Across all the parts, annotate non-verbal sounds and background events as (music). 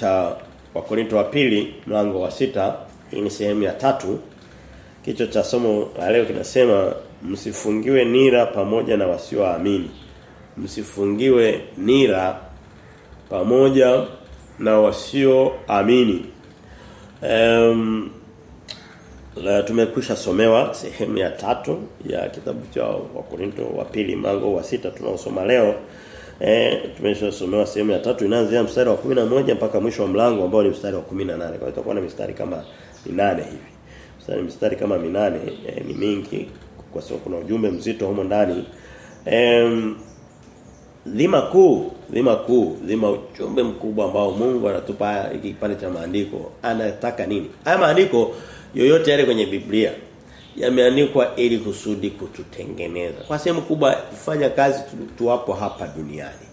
cha Wakorinto wa pili mlango wa sita. Hii ni sehemu ya tatu. Kichwa cha somo la leo kinasema msifungiwe nira pamoja na wasioamini. Msifungiwe nira pamoja na wasioamini. Um, tumekwisha somewa sehemu ya tatu ya kitabu cha Wakorinto wa pili mlango wa sita tunaosoma leo Eh tumeshasomewa sehemu ya tatu inaanzia mstari wa 11 mpaka mwisho wa mlango ambao ni mstari wa 18. Kwa hiyo itakuwa na mistari kama minane hivi. Mstari mistari kama minane eh, ni mingi kwa sababu kuna ujumbe mzito humo ndani. Em dhima kuu, dhima kuu, dhima ujumbe mkubwa ambao Mungu anatupa hiki kipande cha maandiko. Anataka nini? Haya maandiko yoyote yale kwenye Biblia yameandikwa ili kusudi kututengeneza. Kwa sehemu kubwa kufanya kazi tu, tuwapo hapa duniani.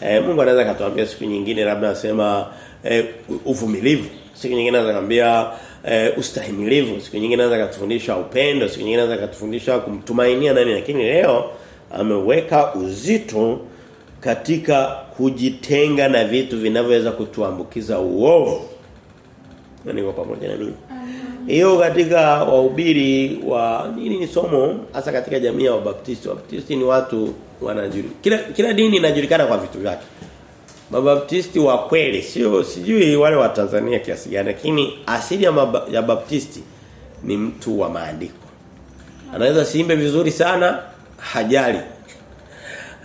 E, Mungu anaweza katuambia siku nyingine labda anasema e, uvumilivu. Siku nyingine anaweza kambia e, ustahimilivu. Siku nyingine anaweza katufundisha upendo, siku nyingine anaweza katufundisha kumtumainia nani lakini leo ameweka uzito katika kujitenga na vitu vinavyoweza kutuambukiza uovu. Na niko pamoja na mimi. Hiyo katika wahubiri wa nini ni somo hasa katika jamii ya Wabaptisti. Wabaptisti ni watu wanajulikana. Kila kila dini inajulikana kwa vitu vyake. Mabaptisti wa kweli sio sijui wale wa Tanzania kiasi gani lakini asili ya, ya Baptisti ni mtu wa maandiko. Anaweza siimbe vizuri sana hajali.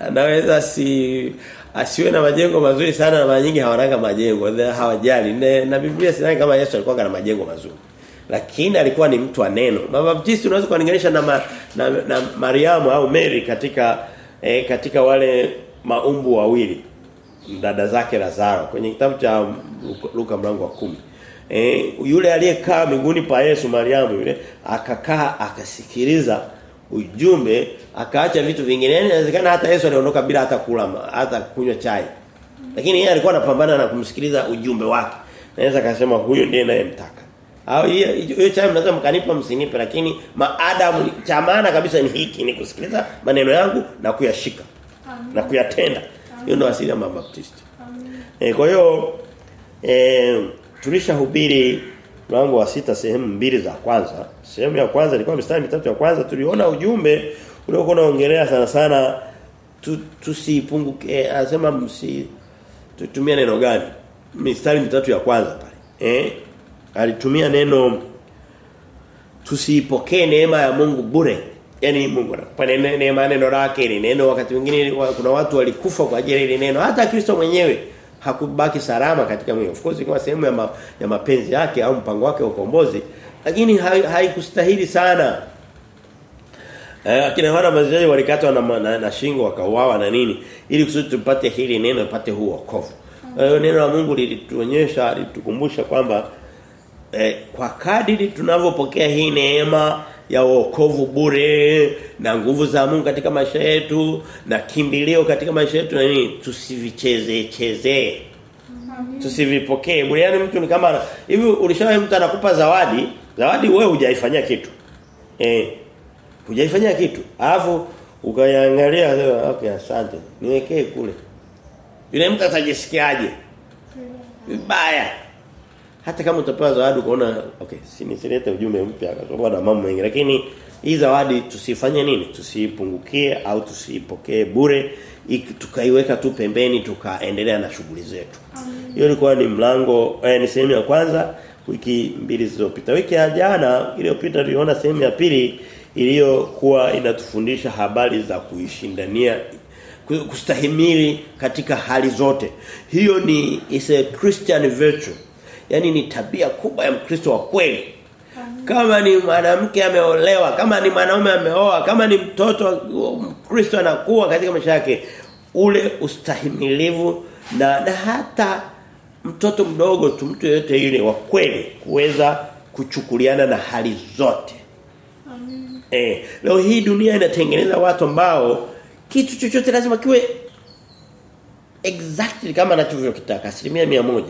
Anaweza si asiwe na majengo mazuri sana na mara nyingi hawananga majengo hawajali na Biblia sidhani kama Yesu alikuwa na majengo mazuri lakini alikuwa ni mtu wa neno. Mabaptisti unaweza kulinganisha na, ma, na na Mariamu au Mary katika eh, katika wale maumbu wawili. Dada zake Lazaro. Kwenye kitabu cha Luka mlango wa kumi. Eh, yule aliyekaa miguuni pa Yesu Mariamu yule akakaa akasikiliza ujumbe akaacha vitu vingine. Yani inawezekana hata Yesu aliondoka bila hata kula hata kunywa chai. Lakini yeye alikuwa anapambana na kumsikiliza ujumbe wake. Naweza akasema huyo ndiye ninayemtaka au hiyo hiyo chai mnaweza mkanipa msinipe lakini maadamu cha maana kabisa ni hiki ni kusikiliza maneno yangu na kuyashika Amin. na kuyatenda. Hiyo ndio asili ya mabaptisti. E, kwa hiyo e, tulishahubiri mlango wa sita sehemu mbili za kwanza. Sehemu ya kwanza ilikuwa mistari mitatu ya kwanza. Tuliona ujumbe uliokuwa unaongelea sana sana tu, tusipunguke anasema msi tutumie neno gani? Mistari mitatu ya kwanza pale. Eh alitumia neno tusipokee neema ya Mungu bure. Yani Mungu anakupa neema neno lake ni neno. Wakati mwingine kuna watu walikufa kwa ajili ya neno. Hata Kristo mwenyewe hakubaki salama katika mwili of course kwa sehemu ya, ma, ya mapenzi yake au mpango wake wa ukombozi lakini haikustahili hai sana. Eh akina wana mazaji walikatwa na, na, na shingo wakauawa na nini ili kusudi tupate hili neno tupate huo wokovu. Hiyo neno la Mungu lilituonyesha litukumbusha kwamba eh, kwa kadiri tunavyopokea hii neema ya wokovu bure na nguvu za Mungu katika maisha yetu na kimbilio katika maisha yetu na nini tusivicheze cheze. Tusivipokee bure. Yani mtu ni kama hivi ulishawahi mtu anakupa zawadi? Zawadi wewe hujaifanyia kitu? Eh hujaifanyia kitu. Alafu ukaangalia okay asante. Niwekee kule. Yule mtu atajisikiaje? Vibaya hata kama utapewa zawadi ukaona okay si nisilete ujumbe mpya kwa na mambo mengi lakini hii zawadi tusifanye nini? Tusipungukie au tusipokee bure tukaiweka tu pembeni tukaendelea na shughuli zetu. Hiyo ilikuwa ni mlango eh, ni sehemu ya kwanza wiki mbili zilizopita. Wiki ya jana iliyopita tuliona sehemu ya pili iliyokuwa inatufundisha habari za kuishindania kustahimili katika hali zote. Hiyo ni is a Christian virtue yani ni tabia kubwa ya Mkristo wa kweli. Kama ni mwanamke ameolewa, kama ni mwanaume ameoa, kama ni mtoto Mkristo anakuwa katika maisha yake ule ustahimilivu na, na hata mtoto mdogo tu mtu yeyote yule wa kweli kuweza kuchukuliana na hali zote. Amen. Eh, leo hii dunia inatengeneza watu ambao kitu chochote lazima kiwe exactly kama anachovyokitaka asilimia mia moja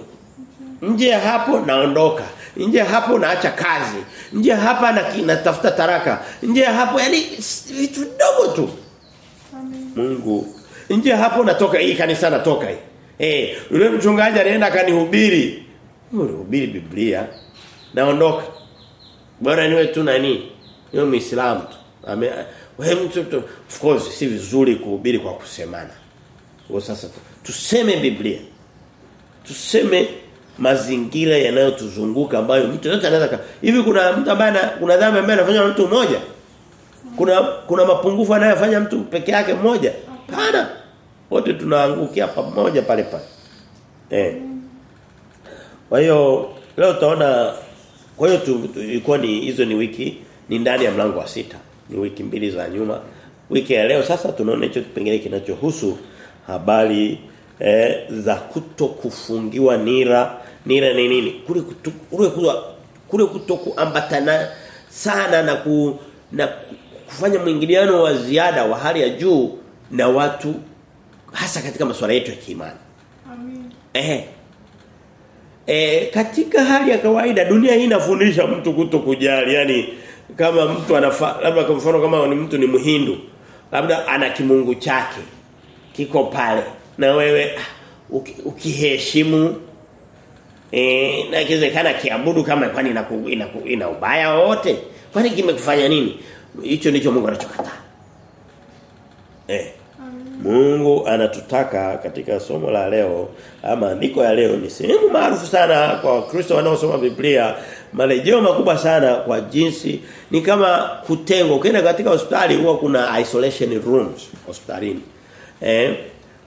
nje hapo naondoka nje hapo naacha kazi nje hapa na natafuta taraka nje hapo yani vitu vidogo tu. Mungu nje hapo natoka hii kanisa natoka hii Eh, yule mchungaji alienda kanihubiri. Ulihubiri Biblia. Naondoka. Bora niwe tu nani? Niwe Muislamu tu. Ame wewe mtu tu of course si vizuri kuhubiri kwa kusemana. wewe sasa tuseme Biblia. Tuseme mazingira yanayotuzunguka ambayo mtu yote anaweza hivi kuna mtu ambaye kuna dhambi ambaye anafanya na mtu mmoja? Kuna kuna mapungufu anayofanya mtu peke yake mmoja? Pana wote tunaangukia pamoja pale pale. Eh. Kwa hiyo leo tutaona kwa hiyo ilikuwa ni hizo ni wiki ni ndani ya mlango wa sita. Ni wiki mbili za nyuma. Wiki ya leo sasa tunaona hicho kipengele kinachohusu habari eh, za kutokufungiwa nira nira ni nini kule kule kule kuto, kule kutokuambatana sana na ku, na kufanya mwingiliano wa ziada wa hali ya juu na watu hasa katika masuala yetu ya kiimani. Amen. Eh. Eh katika hali ya kawaida dunia hii inafundisha mtu kuto kujali yani kama mtu anafa labda kwa mfano kama ni mtu ni muhindu labda ana kimungu chake kiko pale na wewe uki, ukiheshimu eh na kizekana kiabudu kama kwani ina, ina, ina ubaya wote kwani kimekufanya nini? Hicho ndicho Mungu anachokataa. Eh. Mungu anatutaka katika somo la leo ama andiko ya leo ni sehemu maarufu sana kwa Wakristo wanaosoma Biblia marejeo makubwa sana kwa jinsi ni kama kutengwa. Ukienda katika hospitali huwa kuna isolation rooms hospitalini. Eh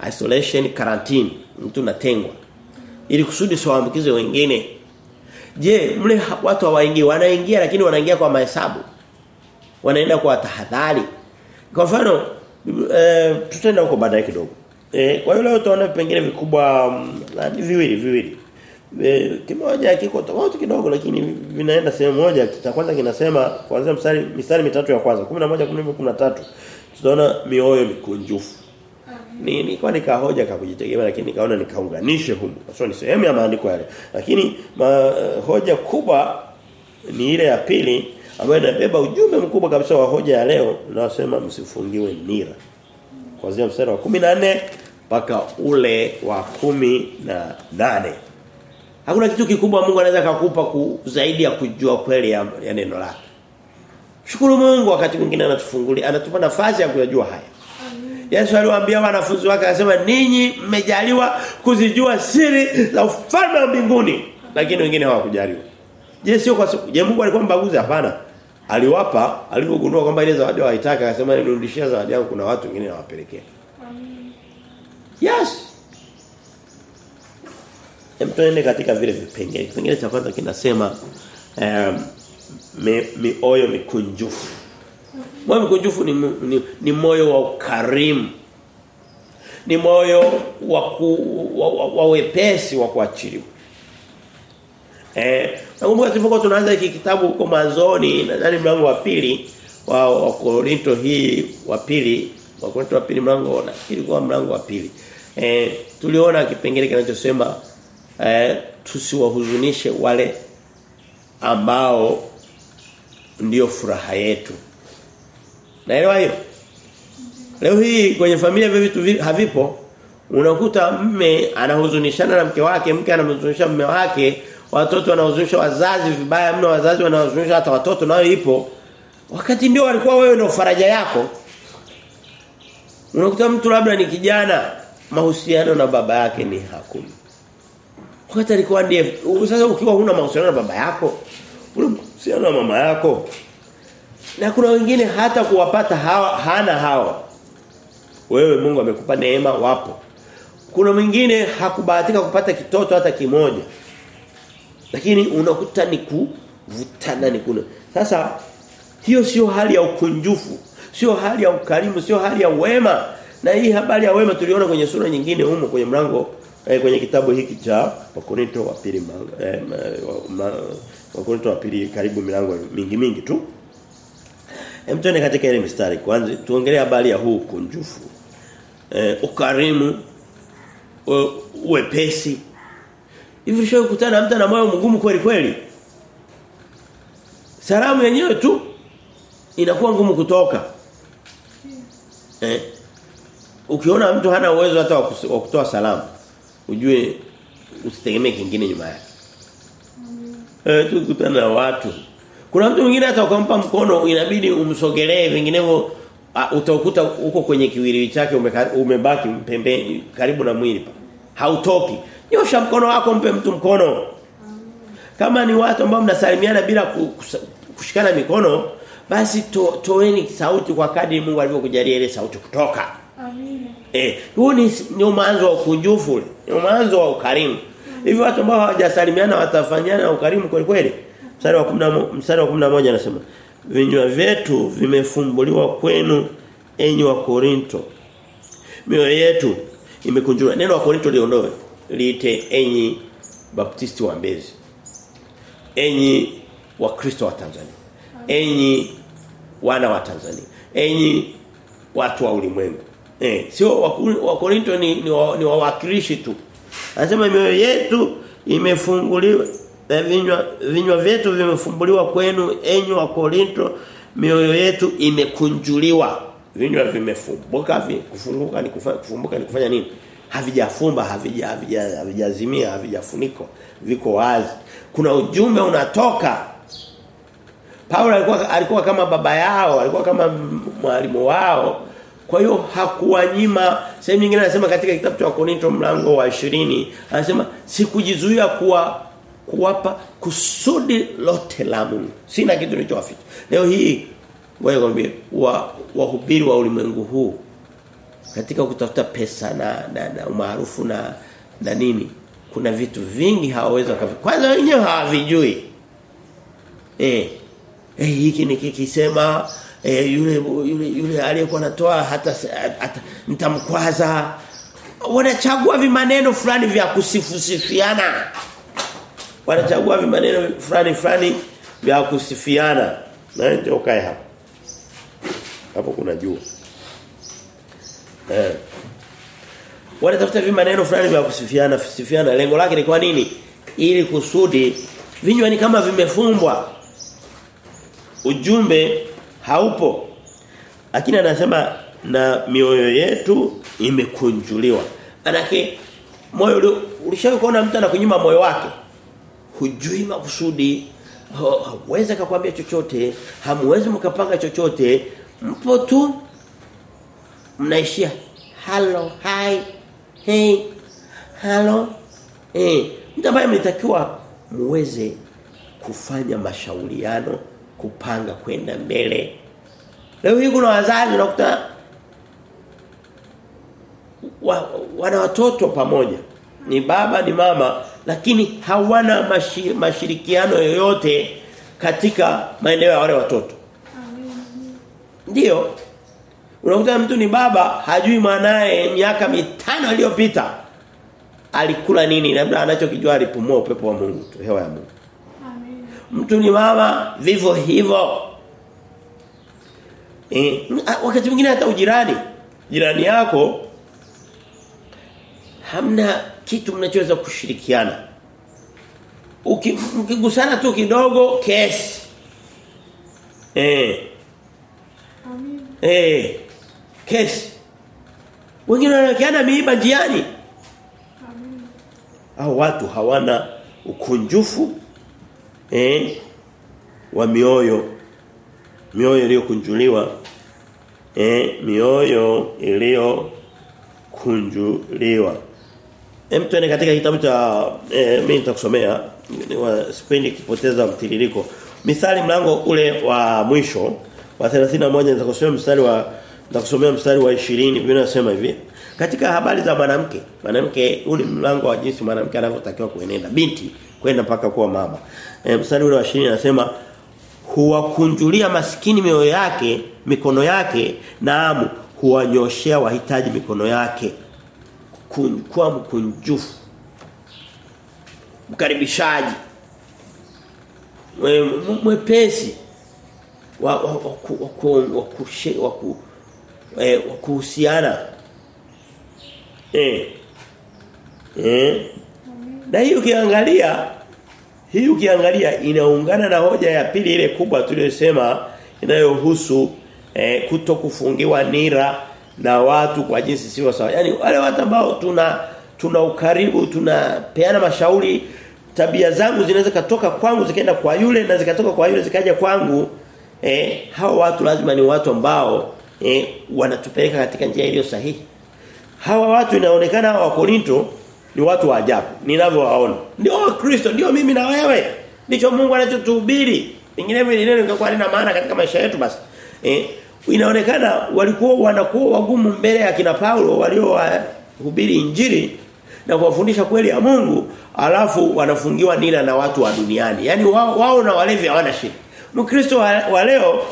isolation quarantine. Mtu natengwa ili kusudi siwaambukize wengine. Je mle watu hawaingii? Wanaingia lakini wanaingia kwa mahesabu. Wanaenda kwa tahadhari. Kwa mfano eh, tutaenda huko baadaye kidogo. Eh, kwa hiyo leo tutaona vipengele vikubwa um, viwili viwili. E, kimoja kiko tofauti kidogo lakini vinaenda sehemu moja. Cha kwanza kinasema kuanzia mstari mistari mitatu ya kwanza. 11 12 13 tutaona mioyo mikunjufu nilikuwa nikahoja kakujitegemea lakini nikaona nikaunganishe humu sio ni sehemu ya maandiko yale lakini ma, hoja kubwa ni ile ya pili ambayo inabeba ujumbe mkubwa kabisa wa hoja ya leo nasema msifungiwe nira kuanzia mstari wa 14 mpaka ule wa kumi na nane Hakuna kitu kikubwa Mungu anaweza kukupa ku, zaidi ya kujua kweli ya, ya neno lake. Shukuru Mungu wakati mwingine anatufungulia, anatupa nafasi ya kuyajua haya. Yesu aliwaambia wanafunzi wake akasema ninyi mmejaliwa kuzijua siri za ufalme wa mbinguni lakini wengine hawakujaliwa. Je sio kwa je Mungu alikuwa mbaguzi hapana. Aliwapa alipogundua kwamba ile zawadi hawaitaka akasema nirudishie zawadi yangu kuna watu wengine nawapelekea. Yes. Hem katika vile vipengele. Kipengele cha kwanza kinasema um, mioyo mi mikunjufu. Moyo mkunjufu ni, ni, ni moyo wa ukarimu. Ni moyo wa, ku, wa, wa, wa wepesi wa kuachiliwa. Eh, nakumbuka tulipokuwa tunaanza hiki kitabu huko mwanzoni nadhani mlango wa pili wa, wa Korinto hii wa pili wa Korinto wa pili mlango nafikiri kwa mlango wa pili. Eh, tuliona kipengele kinachosema eh, tusiwahuzunishe wale ambao ndio furaha yetu. Naelewa hiyo? Leo hii kwenye familia hivyo vitu havipo. Unakuta mme anahuzunishana na mke wake, mke anahuzunisha mme wake, watoto wanahuzunisha wazazi vibaya mno, wazazi wanahuzunisha hata watoto nayo ipo. Wakati ndio walikuwa wewe ndio faraja yako. Unakuta mtu labda ni kijana, mahusiano na baba yake ni hakuna. Wakati alikuwa ndiye sasa ukiwa huna mahusiano na baba yako, una mahusiano na mama yako. Na kuna wengine hata kuwapata hawa, hana hawa. Wewe Mungu amekupa neema wapo. Kuna mwingine hakubahatika kupata kitoto hata kimoja. Lakini unakuta ni kuvutana ni kuna. Sasa hiyo sio hali ya ukunjufu, sio hali ya ukarimu, sio hali ya wema. Na hii habari ya wema tuliona kwenye sura nyingine humo kwenye mlango eh, kwenye kitabu hiki cha Wakorinto wa pili eh, Wakorinto wa pili karibu milango mingi mingi tu. Hem tuende katika ile mistari kwanza tuongelee habari ya huu kunjufu. Eh, ukarimu uwepesi. Hivi sio kukutana mtu na moyo mgumu kweli kweli. Salamu yenyewe tu inakuwa ngumu kutoka. Eh. Ukiona mtu hana uwezo hata wa kutoa salamu ujue usitegemee kingine nyuma yake. Eh tukutana na watu. Kuna mtu mwingine hata ukampa mkono inabidi umsogelee vinginevyo uh, utakuta uko kwenye kiwiliwili chake umebaki umebaki pembeni karibu na mwili. Hautoki. Nyosha mkono wako mpe mtu mkono. Kama ni watu ambao mnasalimiana bila kushikana mikono basi to, toeni sauti kwa kadri Mungu alivyokujalia ile sauti kutoka. Amina. Eh, huu ni ni mwanzo wa kunjufu, ni mwanzo wa ukarimu. Hivi watu ambao hawajasalimiana watafanyana ukarimu kweli kweli. Mstari wa 11 mstari wa 11 anasema vinywa vyetu vimefumbuliwa kwenu enyi wa Korinto. Mioyo yetu imekunjuriwa. Neno wa Korinto liondoe. Liite enyi baptisti wa Mbezi. Enyi wa Kristo wa Tanzania. Enyi wana wa Tanzania. Enyi watu wa ulimwengu. Eh, sio wa Korinto ni ni, wawakilishi wa, tu. Anasema mioyo yetu imefunguliwa vinywa vinywa vyetu vimefumbuliwa kwenu enyi wa Korinto mioyo yetu imekunjuliwa. Vinywa vimefumbuka kufunguka ni kufanya kufumbuka ni kufanya nini? Havijafumba havija havijazimia havijafuniko. Viko wazi. Kuna ujumbe unatoka. Paulo alikuwa alikuwa kama baba yao alikuwa kama mwalimu wao. Kwa hiyo hakuwanyima. Sehemu nyingine anasema katika kitabu cha Korinto mlango wa 20 anasema sikujizuia kuwa kuwapa kusudi lote la Mungu. Sina kitu nilichowaficha. Leo hii wewe ngombe wa wahubiri wa ulimwengu huu katika kutafuta pesa na na, na umaarufu na na nini kuna vitu vingi hawawezi kavi. Kwanza wenyewe hawavijui. Eh. Eh hiki nikikisema eh yule yule yule aliyekuwa anatoa hata, hata nitamkwaza wanachagua vimaneno fulani vya kusifusifiana wanachagua vimaneno fulani fulani vya kusifiana. Na ndio kae hapo. Hapo kuna jua. Eh. Wanatafuta vimaneno fulani vya kusifiana kusifiana lengo lake ni kwa nini? Ili kusudi vinywa ni kama vimefumbwa. Ujumbe haupo. Lakini anasema na mioyo yetu imekunjuliwa. Anake moyo ulishawahi kuona mtu anakunyima moyo wake hujui makusudi. Hawezi akakwambia chochote hamwezi mkapanga chochote. Mpo tu mnaishia. Hello hi hey hello eh mtu ambaye mlitakiwa muweze kufanya mashauriano kupanga kwenda mbele. Leo hii kuna wazazi nakuta wa, wana watoto pamoja. Ni baba ni mama lakini hawana mashi, mashirikiano yoyote katika maeneo ya wale watoto. Ndiyo. Unakuta mtu ni baba hajui mwanae miaka mitano iliyopita alikula nini labda anachokijua alipumua upepo wa Mungu tu hewa ya Mungu. Amen. Mtu ni mama vivyo hivyo. Eh, wakati mwingine hata ujirani jirani yako hamna kitu mnachoweza kushirikiana. Ukigusana tu kidogo kesi. Eh. Amen. Eh. Kesi. Wengine wanakiana miiba njiani. Amen. au watu hawana ukunjufu eh wa mioyo mioyo iliyokunjuliwa eh mioyo iliyo kunjuliwa Hem tuende katika kitabu cha eh, mimi nitakusomea sipendi kupoteza mtiririko. Mithali mlango ule wa mwisho wa 31 nitakusomea mstari wa nitakusomea mstari wa 20 Biblia inasema hivi. Katika habari za mwanamke, mwanamke ni mlango wa jinsi mwanamke anavyotakiwa kuenenda binti kwenda mpaka kuwa mama. E, mstari ule wa 20 anasema huwakunjulia maskini mioyo yake, mikono yake, naamu huwanyoshea wahitaji mikono yake kuwa mkunjufu mkaribishaji mwepesi wa wa wa wa kuhusiana. Eh eh na hii ukiangalia hii ukiangalia inaungana na hoja ya pili ile kubwa tuliyosema inayohusu eh, kutokufungiwa nira na watu kwa jinsi sio sawa. Yaani wale watu ambao tuna tuna ukaribu tunapeana mashauri tabia zangu zinaweza katoka kwangu zikaenda kwa yule na zikatoka kwa yule zikaja kwangu eh hao watu lazima ni watu ambao eh wanatupeleka katika njia iliyo sahihi. Hawa watu inaonekana hawa wa Korinto ni watu wa ajabu ninavyowaona. Ndio Kristo ndio mimi na wewe. Ndicho Mungu anachotuhubiri vinginevyo neno lingekuwa lina maana katika maisha yetu basi. Eh inaonekana walikuwa wanakuwa wagumu mbele ya kina Paulo waliohubiri injili na kuwafundisha kweli ya Mungu alafu wanafungiwa nila na watu wa duniani. Yani wao, wao na walevi hawana shida. Mkristo wa, wa leo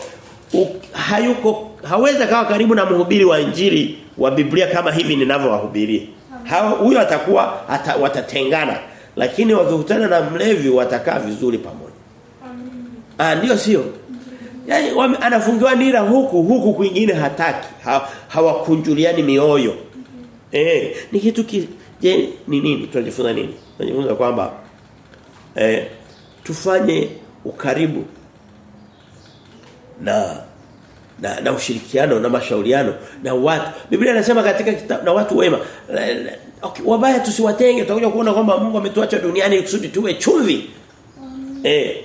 u, hayuko haweza kawa karibu na mhubiri wa injili wa Biblia kama hivi ninavyowahubiria. Hao huyo atakuwa ata, watatengana lakini wakikutana na mlevi watakaa vizuri pamoja. Ah ndio sio wame, anafungiwa nira huku huku kwingine hataki. Ha, hawakunjuliani mioyo. Mm -hmm. eh ni kitu ki, je ni nini? Tunajifunza nini? Tunajifunza kwamba eh tufanye ukaribu na na, na ushirikiano na mashauriano na watu. Biblia inasema katika kita, na watu wema. Okay, wabaya tusiwatenge. Tutakuja kuona kwamba Mungu ametuacha duniani kusudi tuwe chumvi. Mm. eh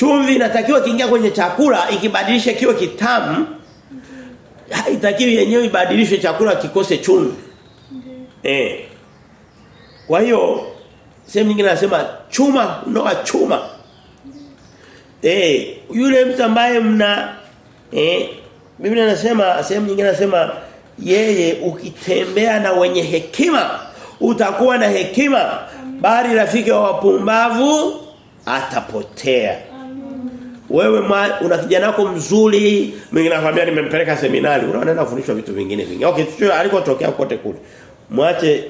chumvi inatakiwa kiingia kwenye chakula ikibadilisha kiwe kitamu haitakiwi yenyewe ibadilishe chakula kikose chumvi. Eh. Kwa hiyo sehemu nyingine anasema chuma noa chuma. Eh yule mtu ambaye mna eh Biblia inasema sehemu nyingine anasema yeye ukitembea na wenye hekima utakuwa na hekima bali rafiki wa wapumbavu atapotea. Wewe ma, una kijana wako mzuri, mwingine anakuambia nimempeleka seminari, unaenda kufundishwa vitu vingine vingi. Okay, sio alikotokea kote kule. Mwache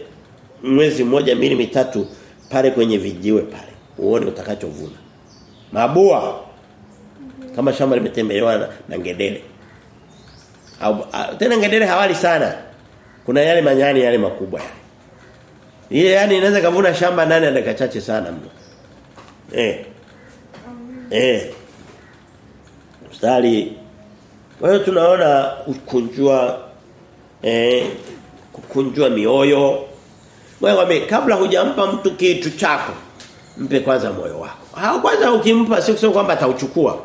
mwezi mmoja mbili mitatu pale kwenye vijiwe pale. Uone utakachovuna. Mabua kama shamba limetembelewa na, na ngedele. Au tena ngedele hawali sana. Kuna yale manyani yale makubwa yale. Ile yani inaweza kavuna shamba ndani ya dakika chache sana mno. Eh. Eh. Mstari kwa hiyo tunaona kukunjua eh kukunjua mioyo. Wewe kabla hujampa mtu kitu chako mpe kwanza moyo wako. Hao kwanza ukimpa sio kusema kwamba atauchukua.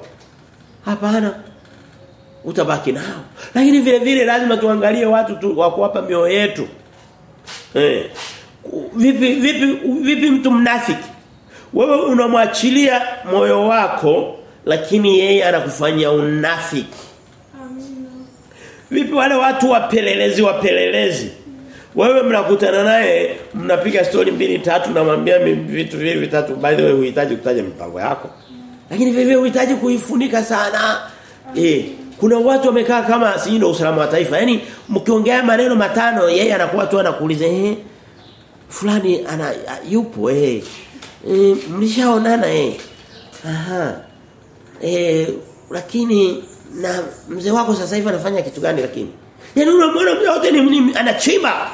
Hapana. Utabaki nao. Lakini vile vile lazima tuangalie watu tu wa kuwapa mioyo yetu. Eh. Vipi vipi vipi mtu mnafiki? Wewe unamwachilia moyo wako lakini yeye anakufanyia unafiki. Amina. Vipi wale watu wapelelezi wapelelezi? Wewe mnakutana naye mnapiga story mbili tatu na mwambia vitu vile vitatu by the way uhitaji kutaja mipango yako. Lakini vivyo uhitaji kuifunika sana. Eh, kuna watu wamekaa kama si ndio usalama wa taifa. Yaani mkiongea maneno matano yeye anakuwa tu anakuuliza eh fulani ana yupo eh e, mlishaonana eh aha eh lakini na mzee wako sasa hivi anafanya kitu gani lakini? Yaani unamwona mzee wote ni, ni anachimba.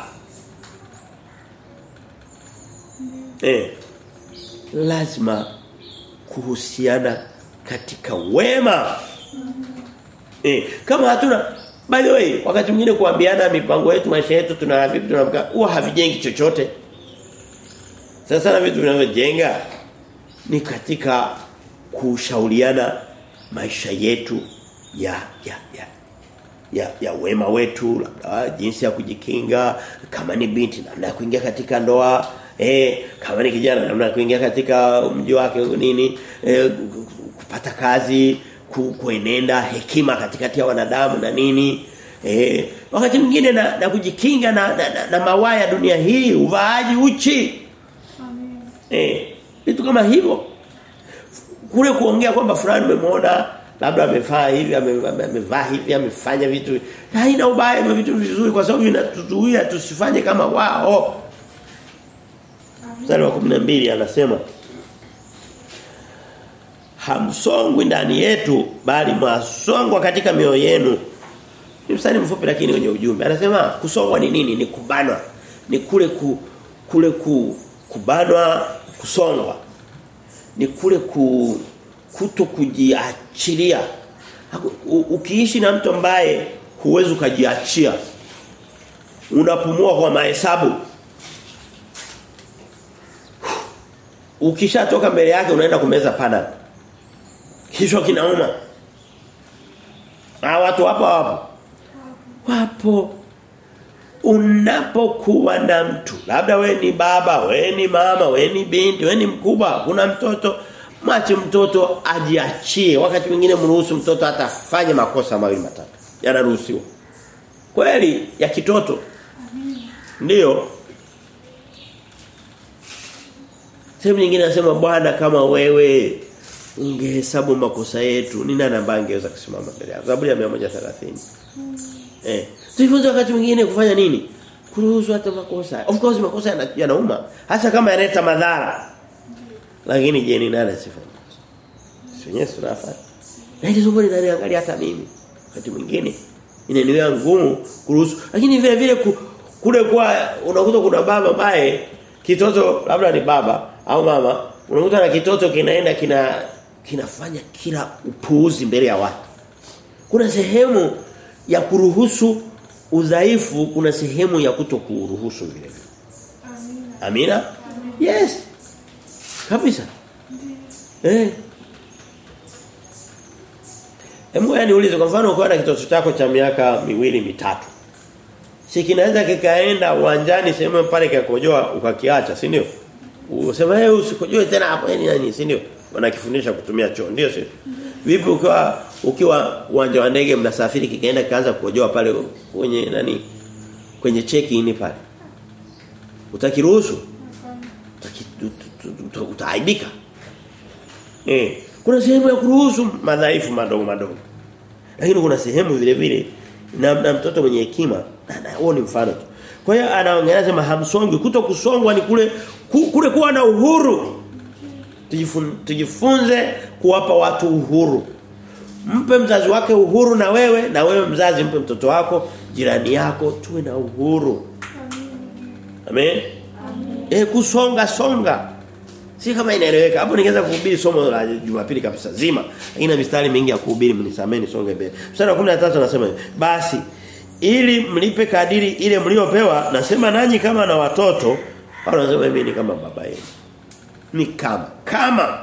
Eh lazima kuhusiana katika wema. Eh kama hatuna by the way wakati mwingine kuambiana mipango yetu maisha yetu tuna vipi tunamka huwa havijengi chochote. Sasa na vitu vinavyojenga ni katika kushauriana maisha yetu ya ya ya ya, ya wema wetu labda jinsi ya kujikinga kama ni binti namna ya kuingia katika ndoa eh kama ni kijana namna ya kuingia katika mji wake nini eh, kupata kazi ku, kuenenda hekima katikati ya wanadamu na nini eh wakati mwingine na, na kujikinga na, na, na, na mawaya dunia hii uvaaji uchi Amen. Eh, vitu kama hivyo. Kule kuongea kwamba fulani umemwona labda amevaa hivi ame- ame- amevaa hivi amefanya vitu haina ubaya na vitu vizuri kwa sababu vinatuzuia tusifanye kama wao. Mstari wa 12 anasema hamsongwi ndani yetu bali mwasongwa katika mioyo yenu. Ni mstari mfupi lakini wenye ujumbe. Anasema kusongwa ni nini? Ni kubanwa. Ni kule ku, kule ku, kubanwa kusongwa ni kule ku, kuto kujiachilia ukiishi na mtu ambaye huwezi kujiachia unapumua kwa mahesabu. Ukishatoka mbele yake unaenda kumeza pana kisho kinauma. Na watu wapo wapo wapo. Unapokuwa na mtu, labda we ni baba, we ni mama, we ni binti, we ni mkubwa, kuna mtoto, mwache mtoto ajiachie. Wakati mwingine mruhusu mtoto atafanye makosa mawili matatu. Yanaruhusiwa. Kweli ya kitoto. Ndiyo. Sehemu nyingine nasema Bwana kama wewe ungehesabu makosa yetu ni nani ambaye angeweza kusimama mbele yako Zaburi ya 130 eh. Tujifunze wakati mwingine kufanya nini? Kuruhusu hata makosa. Of course makosa yana- yanauma. Hasa kama yanaleta madhara. Lakini je ni nani asifanye? Sio tunafanya na hili somo linaniangalia hata mimi. Wakati mwingine inaniwea ngumu kuruhusu. Lakini vile vile ku, kule kwa unakuta kuna baba mbaye kitoto labda ni baba au mama unakuta na kitoto kinaenda kina kinafanya kila upuuzi mbele ya watu. Kuna sehemu ya kuruhusu udhaifu kuna sehemu ya kutokuruhusu vile vile Amina. amina Amina. yes kabisa eh Hebu yani ulize kwa mfano ukiwa na kitoto chako cha miaka miwili mitatu. Si kinaweza kikaenda uwanjani sehemu pale kikakojoa ukakiacha, si ndio? Usema wewe usikojoe tena hapo yani si ndio? Wanakifundisha kutumia choo, ndio sio? Vipi ukiwa ukiwa uwanja wa ndege mnasafiri kikaenda kaanza kukojoa pale kwenye nani? Kwenye check in pale. Utakiruhusu? Utaki- ut- ut- ut- Utaaibika. Eh, kuna sehemu ya kuruhusu madhaifu madogo madogo. Lakini kuna sehemu vile vile na, na mtoto mwenye hekima huo ni mfano. Kwa hiyo anaongelea sema hamsongwi kuto kusongwa ni kule ku, kule kuwa na uhuru. Tujifun, tujifunze kuwapa watu uhuru. Mpe mzazi wake uhuru na wewe na wewe mzazi mpe mtoto wako jirani yako tuwe na uhuru. Amen. Eh kusonga songa. Si kama inaeleweka. Hapo ningeweza kuhubiri somo la Jumapili kabisa zima. Ina mistari mingi ya kuhubiri mnisameni songe mbele. Mstari wa 13 anasema basi ili mlipe kadiri ile mliopewa nasema nanyi kama na watoto au nasema mimi ni kama baba yenu. Ni kama kama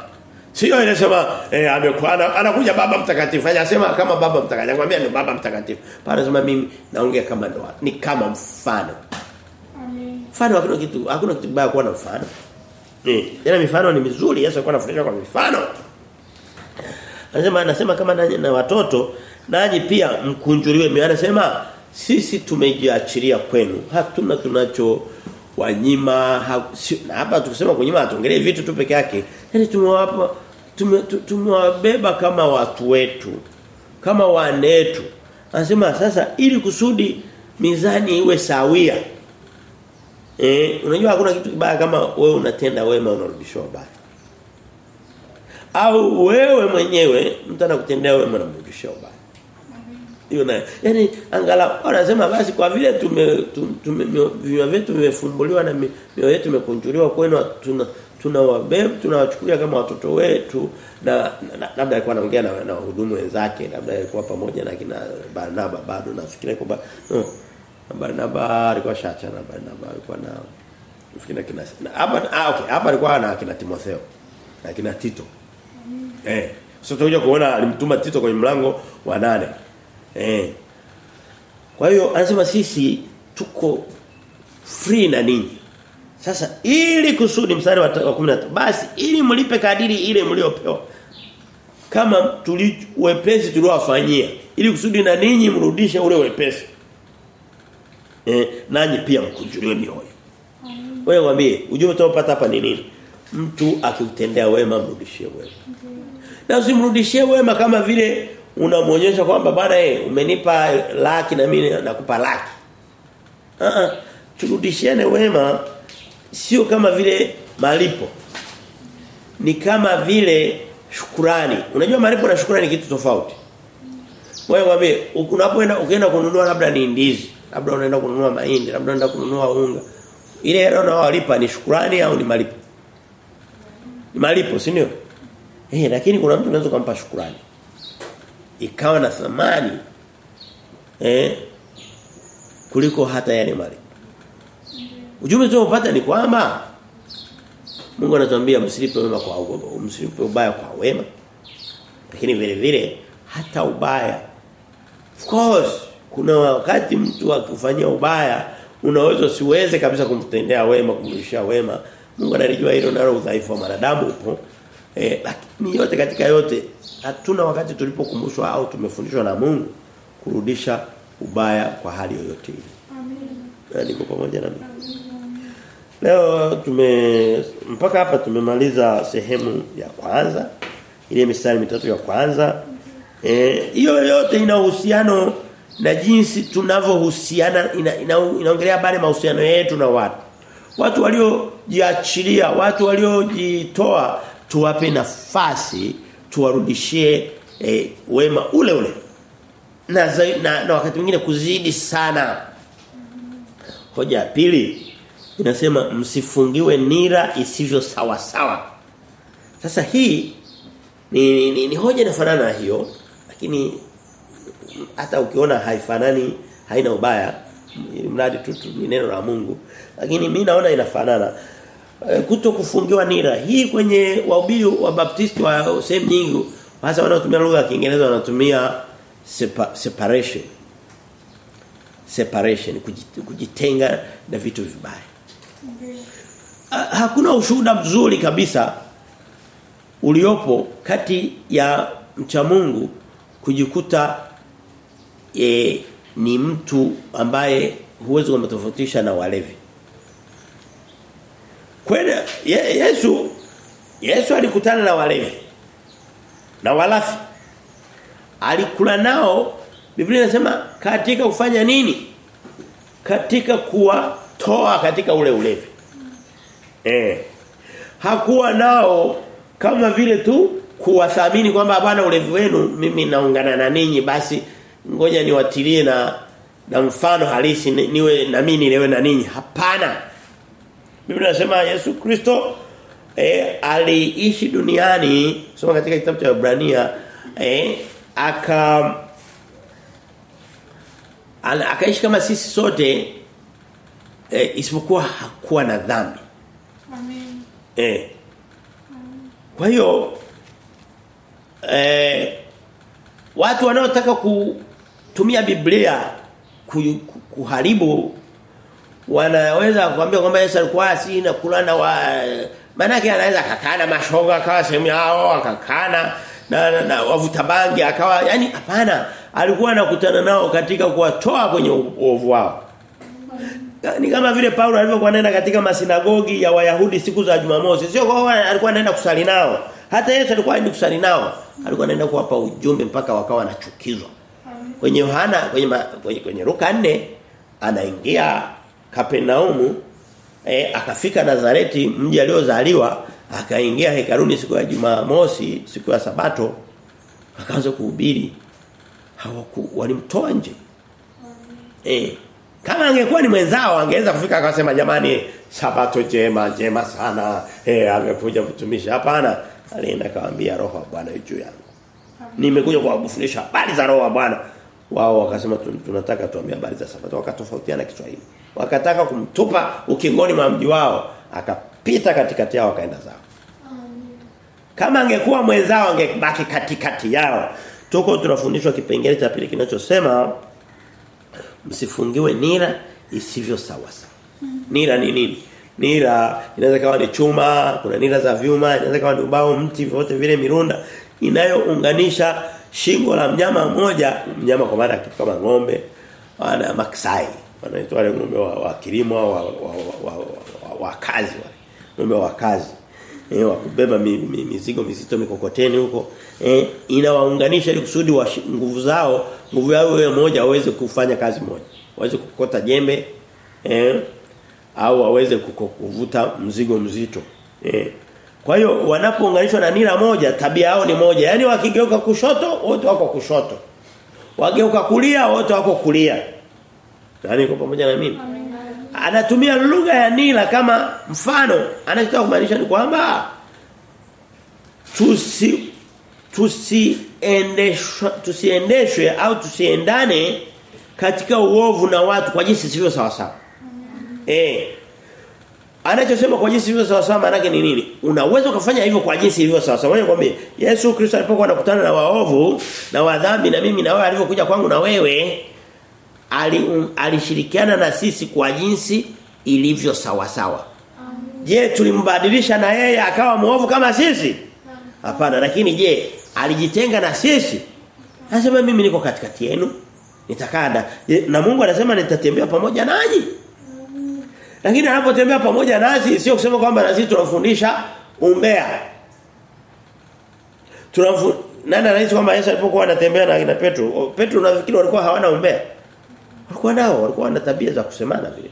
Sio inasema eh, amekuwa anakuja baba mtakatifu. Hajasema kama baba mtakatifu. Anakuambia ni baba mtakatifu. Pale anasema mimi naongea kama ndoa ni kama mfano. Mfano hakuna kitu hakuna kitu baya kuwa na mfano. Eh, tena mifano ni mizuri Yesu alikuwa anafundisha kwa mifano. Anasema anasema kama nanyi na watoto nanyi pia mkunjuliwe mimi Anasema sisi tumejiachilia kwenu. Hatuna tunacho wanyima hapa tukisema kunyima hatuongelee vitu tu peke yake. yani tumewapa tume- tumewabeba kama watu wetu. Kama wanetu. Anasema sasa ili kusudi mizani iwe sawia. Eh, unajua hakuna kitu kibaya kama wewe unatenda wema unarudishwa baya Au wewe mwenyewe mtu anakutendea wema unamrudishia ubaya. Hiyo na yani angalau wanasema basi kwa vile tume tume- tume vyetu vimefumbuliwa na mi- mioyo yetu imekunjuliwa kwenu tuna tunawabeba tunawachukulia kama watoto wetu na labda alikuwa anaongea na, na wahudumu wenzake labda alikuwa pamoja na kina Barnaba bado nafikiria kwamba no, Barnaba alikuwa shacha na Barnaba alikuwa na nafikiri kina na- hapa ah okay hapa alikuwa na kina Timotheo na kina Tito. Eh sasa tunakuja kuona alimtuma Tito kwenye mlango wa nane eh. Kwa hiyo anasema sisi tuko free na ninyi. Sasa ili kusudi mstari wa ta- 13 basi ili mlipe kadiri ile mliopewa. Kama tuli wepesi tuliowafanyia ili kusudi na ninyi mrudishe ule wepesi. Eh nanyi pia mkunjuliwe mioyo. Wewe mwambie ujumbe tunaopata hapa ni nini? Mtu akikutendea wema mrudishie wema. Na usimrudishie wema kama vile unamuonyesha kwamba bwana eh umenipa laki na mimi nakupa laki. Ah ah turudishiane wema sio kama vile malipo. Ni kama vile shukurani. Unajua malipo na shukurani ni kitu tofauti. Wewe mwambie unapoenda ukienda kununua labda ni ndizi labda unaenda kununua mahindi labda unaenda kununua unga. Ile hela unaowalipa ni shukurani au ni malipo? Ni malipo si ndio? Eh lakini kuna mtu unaweza kumpa shukurani ikawa na thamani eh kuliko hata yale mali. ujumbe tunaopata ni kwamba Mungu anatuambia msilipe wema kwa msilipe ubaya kwa wema. Lakini vile vile hata ubaya of course kuna wakati mtu akufanyia ubaya unaweza usiweze kabisa kumtendea wema kumrudishia wema. Mungu analijua hilo nalo udhaifu wa wanadamu upo. Eh, lakini yote katika yote hatuna wakati tulipokumbushwa au tumefundishwa na Mungu kurudisha ubaya kwa hali yoyote ile. Amina. Niko pamoja na mimi. Leo tume mpaka hapa tumemaliza sehemu ya kwanza ile mistari mitatu ya kwanza. Eh hiyo yote ina uhusiano na jinsi tunavyohusiana ina, ina, inaongelea habari mahusiano yetu na watu. Watu waliojiachilia, watu waliojitoa tuwape nafasi tuwarudishie eh, wema ule ule. Na, na na wakati mwingine kuzidi sana. Hoja ya pili inasema msifungiwe nira isivyo sawa sawa. Sasa hii ni, ni, ni hoja inafanana na hiyo lakini hata ukiona haifanani haina ubaya mradi tu ni neno la Mungu lakini mimi naona inafanana e, kuto kufungiwa nira. Hii kwenye wahubiri wa baptisti wa sehemu nyingi hasa wanaotumia lugha ya Kiingereza wanatumia sepa, separation. Separation kujitenga na vitu vibaya. Hakuna ushuhuda mzuri kabisa uliopo kati ya mcha Mungu kujikuta e, ni mtu ambaye huwezi kumtofautisha na walevi. Ye, Yesu Yesu alikutana na walevi na walafi. Alikula nao Biblia inasema katika kufanya nini? Katika kuwatoa katika ule ulevi. Eh. Hakuwa nao kama vile tu kuwathamini kwamba bwana ulevi wenu mimi naungana na ninyi basi ngoja niwatilie na na mfano halisi ni- niwe na mimi niwe na ninyi. Hapana. Biblia inasema Yesu Kristo eh, aliishi duniani soma katika kitabu cha Ibrania eh, aka akaishi kama sisi sote eh, isipokuwa hakuwa na dhambi. Amen. Eh. Amen. Kwa hiyo eh watu wanaotaka kutumia Biblia ku, ku, kuharibu wanaweza kuambia kwamba Yesu alikuwa si na kulana wa manake anaweza akakana mashoga akawa sehemu yao akakana na, na, na wavuta bangi akawa yani hapana alikuwa anakutana nao katika kuwatoa kwenye uovu wao ni kama vile Paulo alivyokuwa anaenda katika masinagogi ya Wayahudi siku za Jumamosi. Sio kwa alikuwa anaenda kusali nao. Hata Yesu alikuwa anaenda kusali nao. Alikuwa anaenda kuwapa ujumbe mpaka wakawa wanachukizwa. Kwenye Yohana kwenye, kwenye kwenye Luka 4 anaingia Kapernaumu eh, akafika Nazareti mji aliozaliwa akaingia hekaruni siku ya Jumamosi siku ya Sabato akaanza kuhubiri. Hawaku walimtoa nje. Eh kama angekuwa ni mwenzao angeweza kufika akasema jamani sabato jema jema sana. Eh amekuja kutumisha hapana. Alienda kawaambia roho wa Bwana juu yangu. Nimekuja kuwafundisha habari za roho wa Bwana wao wakasema tunataka tuambie habari za sabato wakatofautiana Kiswahili wakataka kumtupa ukingoni mwa mji wao akapita katikati yao akaenda zao kama angekuwa mwenzao angebaki katikati yao tuko tunafundishwa kipengele cha pili kinachosema msifungiwe nira isivyo sawa sawa. Nira ni nini? Nira inaweza kawa ni chuma, kuna nira za vyuma, inaweza kawa ni ubao, mti vyote vile mirunda inayounganisha shingo la mnyama mmoja, mnyama kwa maana kitu kama ng'ombe, wana maksai, wanaitwa wale ng'ombe wa, wa kilimo wa, wa, wa, wa, wa, wa, kazi wale. Ng'ombe wa kazi. Eh wa kubeba mi, mi, mizigo mizito mikokoteni huko. Eh inawaunganisha ili kusudi wa nguvu zao, nguvu yao wewe moja waweze kufanya kazi moja. Waweze kukota jembe eh au waweze kuvuta mzigo mzito. Eh kwa hiyo wanapounganishwa na nira moja tabia yao ni moja. Yaani wakigeuka kushoto wote wako kushoto. Wageuka kulia wote wako kulia. Nani kwa pamoja na mimi? Anatumia lugha ya nira kama mfano. Anachotaka kumaanisha ni kwamba tusi tusiendeshwe tusiendeshwe au tusiendane katika uovu na watu kwa jinsi sivyo sawa sawa. Eh. Anachosema kwa jinsi ilivyo sawa sawa maana yake ni nini? Unaweza kufanya hivyo kwa jinsi ilivyo sawa sawa. Nikwambie. Yesu Kristo alipokuwa anakutana na waovu na wadhambi na mimi na wewe alivyokuja kwangu na wewe ali, um, alishirikiana na sisi kwa jinsi ilivyo sawa sawa. Je, tulimbadilisha na yeye akawa muovu kama sisi? Hapana, lakini je, alijitenga na sisi? Anasema mimi niko katikati yenu. Nitakaa na, na Mungu anasema nitatembea pamoja nanyi. Lakini anapotembea pamoja nasi sio kusema kwamba na sisi tunamfundisha umbea. Tunamfu nani anahisi kwamba Yesu alipokuwa anatembea na kina Petro, Petro nafikiri walikuwa hawana umbea. Walikuwa nao, walikuwa na tabia za kusemana vile.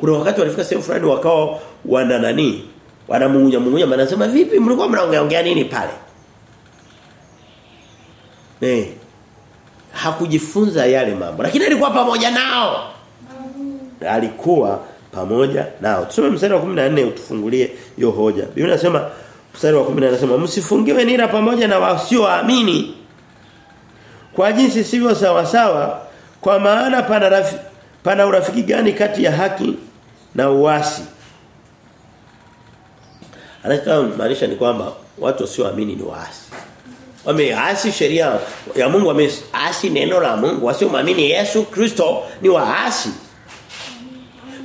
Kuna wakati walifika sehemu fulani wakao wana nani? Wanamungunya mungunya wanasema vipi mlikuwa mnaongea ongea nini pale? Eh. Hakujifunza yale mambo. Lakini alikuwa pamoja nao. Alikuwa pamoja nao. Tusome mstari wa 14 utufungulie hiyo hoja. Biblia inasema mstari wa 14 anasema msifungiwe nira pamoja na wasioamini kwa jinsi sivyo sawa sawa kwa maana pana rafi, pana urafiki gani kati ya haki na uasi. anataka maanisha ni kwamba watu wasioamini ni waasi. Wameasi sheria ya Mungu, wameasi neno la Mungu, wasioamini Yesu Kristo ni waasi.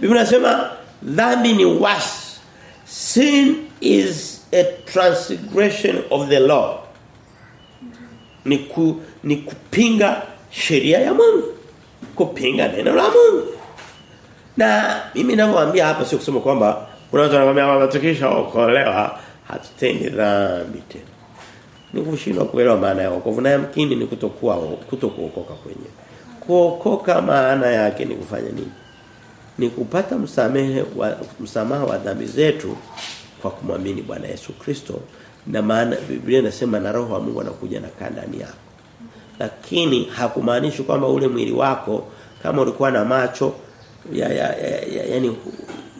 Biblia inasema dhambi ni wasi. Sin is a transgression of the law. Ni ku, ni kupinga sheria ya Mungu. Kupinga neno la Mungu. Na mimi ninavyowaambia hapa sio kusema kwamba kuna watu wanakuambia kwamba tukisha okolewa hatutendi dhambi tena. Ni kushindwa kuelewa maana ya wokovu na yamkini ni kutokuwa kutokuokoka kwenyewe. Kuokoka maana yake ni kufanya nini? Ni kupata msamehe wa msamaha wa dhambi zetu kwa kumwamini Bwana Yesu Kristo na maana Biblia inasema na roho wa Mungu anakuja na kaa ndani yako. Lakini hakumaanishi kwamba ule mwili wako kama ulikuwa na macho ya, ya, ya, ya yani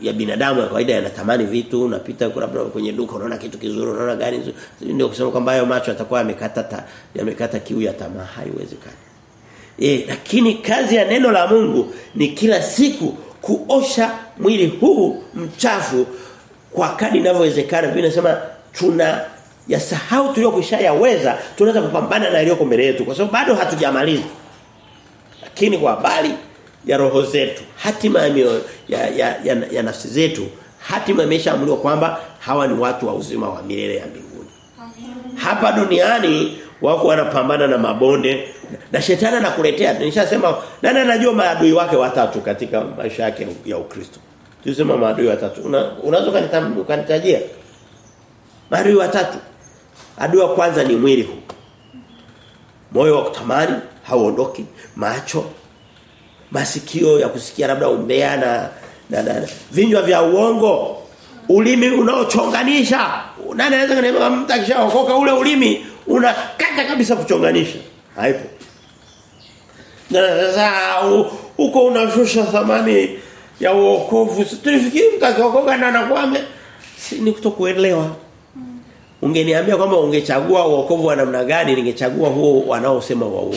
ya binadamu ya kawaida yanatamani vitu unapita labda kwenye duka unaona kitu kizuri unaona gari nzuri ndio kusema kwamba hayo macho yatakuwa yamekata yamekata kiu ya tamaa haiwezekani eh lakini kazi ya neno la Mungu ni kila siku kuosha mwili huu mchafu kwa kadi inavyowezekana. Biblia inasema tuna yasahau tuliyokwisha yaweza tunaweza kupambana na iliyoko mbele yetu kwa sababu bado hatujamaliza. Lakini kwa habari ya roho zetu hatima ya, ya, ya, ya, ya nafsi zetu hatima imeshaamuliwa kwamba hawa ni watu wa uzima wa milele ya mbinguni. Hapa duniani wako wanapambana na mabonde. Na shetani anakuletea. Nishasema nani anajua maadui wake watatu katika maisha yake ya Ukristo? Tuseme maadui watatu. Unaweza Una ukanitajia? Maadui watatu. Adui wa kwanza ni mwili huu. Moyo wa kutamani hauondoki. Macho masikio ya kusikia labda umbea na na, na vinywa vya uongo. Ulimi unaochonganisha. Nani anaweza kuniambia mtu akishaokoka ule ulimi unakata kabisa kuchonganisha. Haipo. Na sasa huko unashusha thamani ya wokovu. tulifikiri mtakaokoka na nakwame si, ni kutokuelewa. Ungeniambia kwamba ungechagua wokovu wa namna gani ningechagua huo wanaosema wa uongo.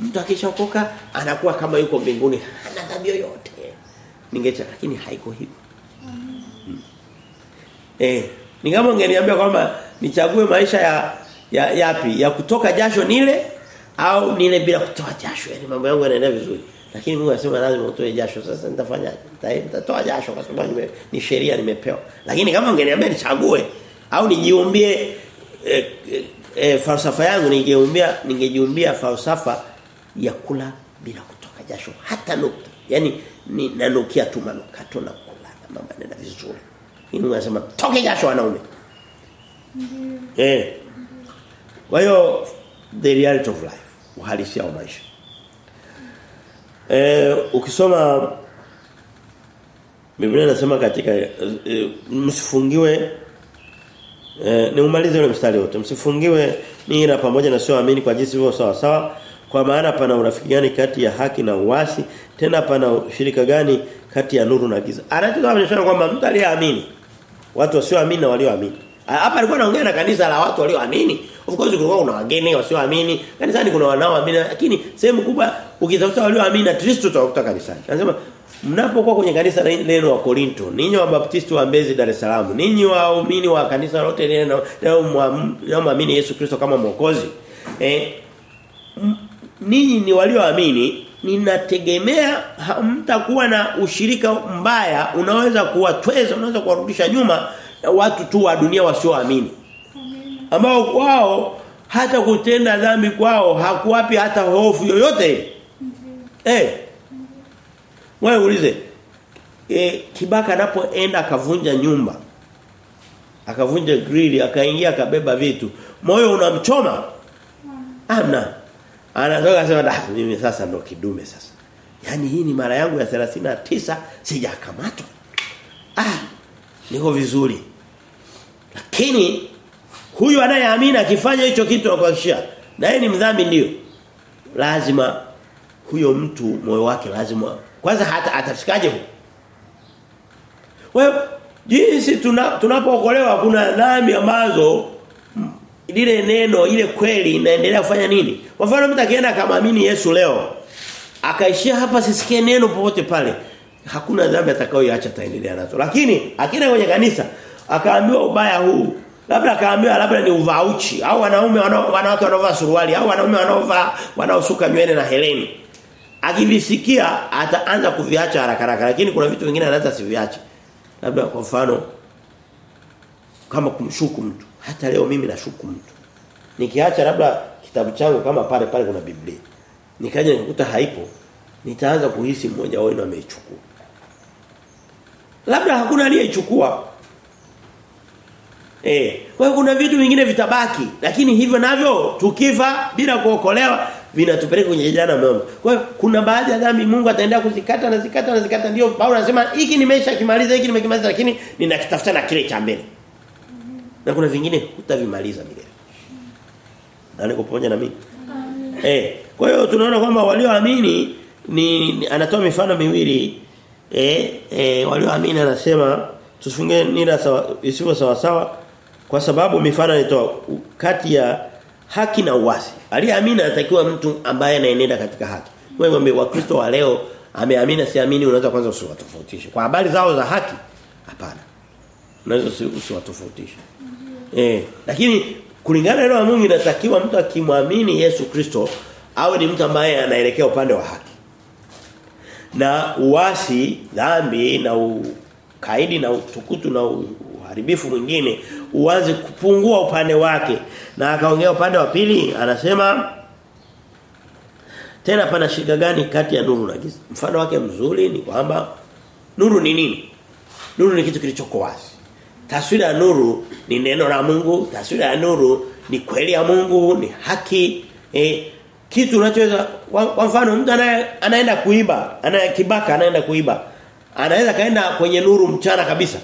Mtu akishaokoka anakuwa kama yuko mbinguni hana dhambi yoyote. Ningecha lakini haiko hivyo. Mm. eh ni kama ungeniambia kwamba nichague maisha ya, ya yapi? Ya kutoka jasho nile au nile bila kutoa jasho? Yani mambo yangu yanaenda vizuri. Lakini Mungu anasema lazima utoe jasho. Sasa nitafanya nitatoa jasho kwa sababu ni sheria nimepewa. Lakini kama ungeniambia nichague au nijiumbie e, e, e, falsafa yangu ningeumbia ningejiumbia falsafa ya kula bila kutoka jasho. Hata nukta. Yani ni nanukia tu manukato na kula. Mambo yanaenda vizuri. Mungu anasema toke jasho wanaume. Eh kwa hiyo the reality of life uhalisia wa maisha. Eh ukisoma Biblia inasema katika e, msifungiwe e, niumalize ule mstari wote. Msifungiwe nira pamoja na sio amini kwa jinsi hivyo sawa sawa. Kwa maana pana urafiki gani kati ya haki na uasi? Tena pana ushirika gani kati ya nuru na giza? Anataka kuonyesha kwamba mtu aliyeamini watu wasioamini na walioamini. Hapa alikuwa anaongea na kanisa la watu walioamini of course kuna wageni wasioamini. Kanisani kuna wanaoamini lakini sehemu kubwa ukitafuta walioamini na Kristo utakuta kanisani. Anasema mnapokuwa kwenye kanisa lenu wa Korinto, ninyi wa Baptisti wa Mbezi Dar es Salaam, ninyi waumini wa kanisa lote lile mwaamini Yesu Kristo kama mwokozi, eh ninyi ni walioamini ninategemea mtakuwa na ushirika mbaya unaweza kuwatweza unaweza kuwarudisha nyuma watu tu wa dunia wasioamini ambao kwao hata kutenda dhambi kwao hakuwapi hata hofu yoyote. Eh. Wewe ulize e, kibaka anapoenda akavunja nyumba akavunja grill akaingia akabeba vitu moyo unamchoma? Amna anatoka sema da mimi sasa ndo kidume sasa. Yani hii ni mara yangu ya 39 sijakamatwa. Ah niko vizuri. Lakini huyu anayeamini akifanya hicho kitu akuhakishia na yeye ni mdhambi ndio. Lazima huyo mtu moyo wake lazima kwanza hata atafikaje huko? Wewe jinsi tuna, tunapookolewa kuna dhambi ambazo lile neno ile kweli inaendelea kufanya nini? Kwa mfano mtu akienda akamwamini Yesu leo akaishia hapa sisikie neno popote pale hakuna dhambi atakayoiacha ataendelea nazo. Lakini akienda kwenye kanisa akaambiwa ubaya huu labda akaambiwa labda ni uvauchi. Au wanaume wanawake wanaovaa suruali au wanaume wanaovaa wanaosuka nywele na heleni akivisikia ataanza kuviacha haraka haraka. Lakini kuna vitu vingine anaweza siviache labda kwa mfano kama kumshuku mtu. Hata leo mimi nashuku mtu. Nikiacha labda kitabu changu kama pale pale kuna Biblia. Nikaja nikuta haipo. Nitaanza kuhisi mmoja wao ameichukua. Labda hakuna aliyechukua eh kwa hiyo kuna vitu vingine vitabaki lakini hivyo navyo tukifa bila kuokolewa vinatupeleka kwenye jana mbele. kwa hiyo kuna baadhi ya dhambi Mungu ataendelea kuzikata na zikata na zikata ndio Paulo anasema hiki nimesha kimaliza hiki nimekimaliza lakini ninakitafuta na kile cha mbele na kuna vingine utavimaliza milele. Na niko pamoja na mimi. Eh, kwa hiyo tunaona kwamba walioamini ni, ni anatoa mifano miwili eh, eh walioamini anasema tusifunge nira sawa isivyo sawa sawa kwa sababu mifano inatoa kati ya haki na uasi. Aliyeamini anatakiwa mtu ambaye anaenenda katika haki. Wewe mwambie wakristo wa leo ameamini siamini unaweza kwanza usiwatofautishe. Kwa habari zao za haki hapana. Unaweza usiwatofautishe. Eh, lakini kulingana na Mungu inatakiwa mtu akimwamini Yesu Kristo awe ni mtu ambaye anaelekea upande wa haki. Na uasi, dhambi na ukaidi na utukutu na uharibifu mwingine uanze kupungua upande wake. Na akaongea upande wa pili anasema tena pana shirika gani kati ya nuru na giza? Mfano wake mzuri ni kwamba nuru ni nini? Nuru ni kitu kilichoko wazi. Taswira ya nuru ni neno la Mungu, taswira ya nuru ni kweli ya Mungu, ni haki. Eh, kitu unachoweza kwa mfano mtu anaye anaenda kuiba, ana kibaka anaenda kuiba. Anaweza kaenda kwenye nuru mchana kabisa.